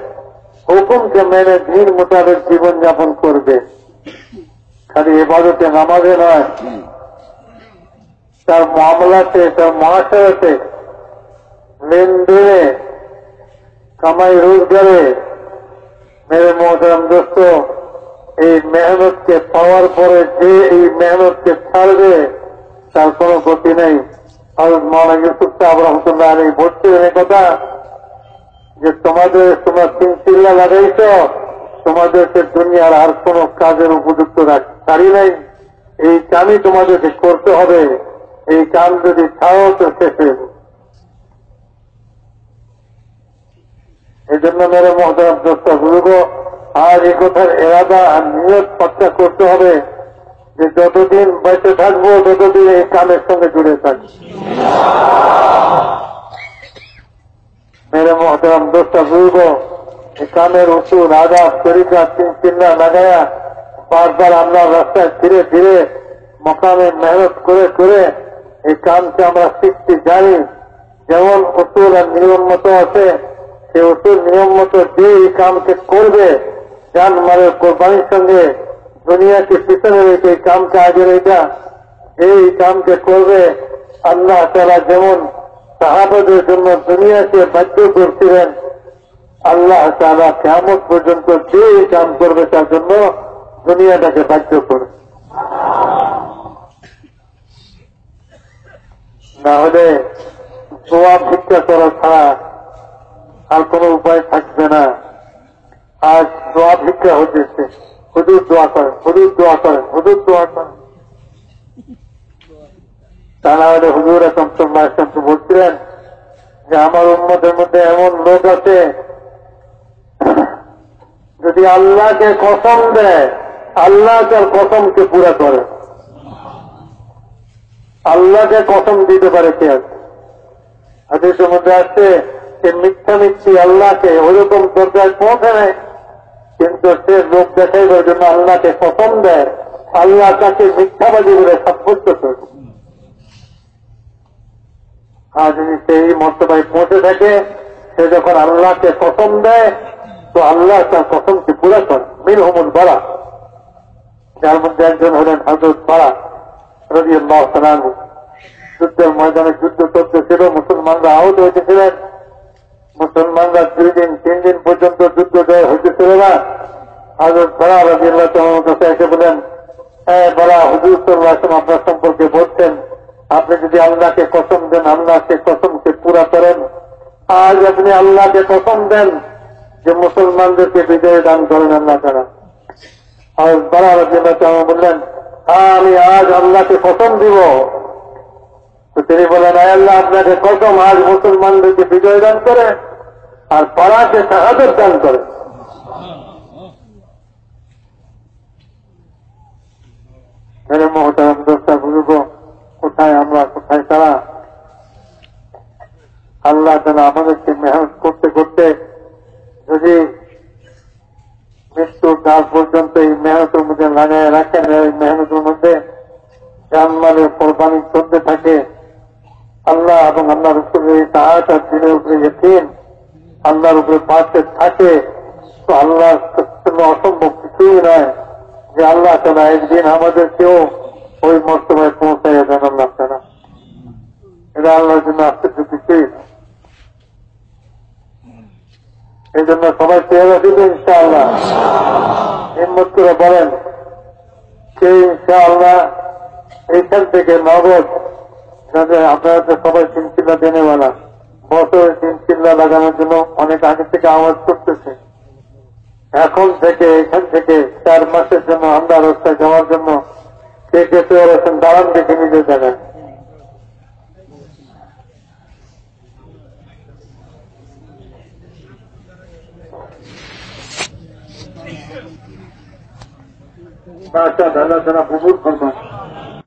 হুকুমকে মেনে দিন মোতাবেক জীবনযাপন করবে। খালি এবাদতে নামাজে নয়, তার মামলাতে, তার মহাশয়তে লেনদেনে কামাই রোজগারে, মেরে মহতরম দোস্ত, এই মেহনতকে পাওয়ার পরে যে এই মেহনতকে ছাড়বে, তার কোন গতি নেই। মানা ইউসুফ সাহেব রহমতুল্লাহ আলী বলছিলেন এই কথা যে তোমাদের তোমরা চিল্লা লাগাইছ তোমাদেরকে দুনিয়ার আর কোন কাজের উপযুক্ত ছাড়ি নাই। এই কামই তোমাদেরকে করতে হবে। এই কাম যদি ছাড়ো তো শেষে এই জন্য মেরে মহতরম দোস্ত আর এই কথার এরাদা আর নিয়োগ পাত্তা করতে হবে। যে যতদিন বেঁচে থাকব, ততদিন এই কামের সঙ্গে জুড়ে থাকব। মেরে মহতরম দোস্তা বুঝব? এই কামের উসুল আদাব তরিকা, তিন চিন্না লাগায়া বারবার আমরা রাস্তায় ধীরে ধীরে মকামে মেহনত করে করে এই কামকে আমরা শিখতে জানি। যেমন উসুল আর নিয়ম মতো আছে, সে উসুল নিয়ম মতো যে এই কামকে করবে যান মারের কোরবানির সঙ্গে দুনিয়াকে পিছনে রেখে এই কামকে আগে রেখা এই কামকে করবে, আল্লাহ তারা যেমন সাহাবাদের জন্য দুনিয়াকে বাধ্য করছিলেন, আল্লাহ তারা কেমন পর্যন্ত যে কাম করবে তার জন্য দুনিয়াটাকে বাধ্য করবে। না হলে দোয়া ভিক্ষা করা ছাড়া আর কোন উপায় থাকবে না। আজ দোয়া ভিক্ষা হতেছে হুদুর দোয়া করেন দোয়া করেন দোয়া করেন। তা না হলে হুজুর বলছিলেন যে আমার উন্মতের মধ্যে এমন লোক আছে, যদি আল্লাহকে কসম দেয়, আল্লাহ তার কসমকে পুরা করে। আল্লাহকে কসম দিতে পারে কে আছে? মধ্যে আছে সে মিথ্যা মিথ্যি আল্লাহকে ওরকম দরজায় পৌঁছে নেয় কিন্তু সে লোক দেখাইবার জন্য আল্লাহকে কসম দেয়, আল্লাহ তাকে মিথ্যাবাদী বলে সাব্যস্ত করবে আর যদি সেই মর্তবায় পৌঁছে থাকে, সে যখন আল্লাহকে কসম দেয়, তো আল্লাহ তার কসমকে পুরা করে। মিল হমুল বাড়া যার মধ্যে একজন হলেন হজরত বাড়া রবি যুদ্ধের ময়দানে যুদ্ধ চলতেছিল, মুসলমানরা আহত হয়েছিলেন মুসলমানরা দুই দিন তিন দিন পর্যন্ত যুদ্ধ জয় হইতেছিল না। হজরত বড়া রবি তোমার কাছে এসে বলেন হ্যাঁ বড়া হুজুর সাল্লাহ আপনার সম্পর্কে বলছেন, আপনি যদি আল্লাহকে কসম দেন, আল্লাহকে কসমকে পুরা করেন, আজ আপনি আল্লাহকে কসম দেন যে মুসলমানদেরকে বিজয় দান করেন আল্লাহ তারা আর বড়ার জন্য বললেন হ্যাঁ আমি আজ আল্লাহকে কসম দিব। তো তিনি বলেন, আয় আল্লাহ, আপনাকে কসম আজ মুসলমানদেরকে বিজয় দান করে আর পাড়াকে সাহায্য দান করে। মেরে দোস্তা বুঝব কোথায় আমরা, কোথায় তারা? আল্লাহ তারা আমাদেরকে মেহনত করতে করতে যদি মৃত্যুর কাল পর্যন্ত এই মেহনতের মধ্যে লাগাই রাখেন, এই মেহনতের মধ্যে জানমালের কোরবানি চলতে থাকে, আল্লাহ এবং আল্লাহ রসুলের সাহায্য দিনের উপরে ইয়কিন আল্লাহর উপরে পাশে থাকে, তো আল্লাহ অসম্ভব কিছুই নয় যে আল্লাহ তারা একদিন আমাদেরকেও ওই মর্তবায় পৌঁছাই দেন আল্লাহ তারা এটা আল্লাহর জন্য আশ্চর্য কিছুই এই জন্য সবাই চেয়ে রাখিবে ইনশাআল্লাহ। হিম্মত করে বলেন সে ইনশাআল্লাহ এইখান থেকে নগদ, যাতে আপনারা সবাই চিনচিল্লা দেনেওয়ালা মোটর ইনকিল্লা লাগানোর জন্য অনেক আগে থেকে আওয়াজ করতেছে। এখন থেকে, এখান থেকে চার মাসের জন্য আমরা রাস্তায় যাওয়ার জন্য কে কে তৈরি আছেন দাঁড়ান দেখে নিজের জায়গায়। বাচ্চা দাদা তারা বুবুর করবেন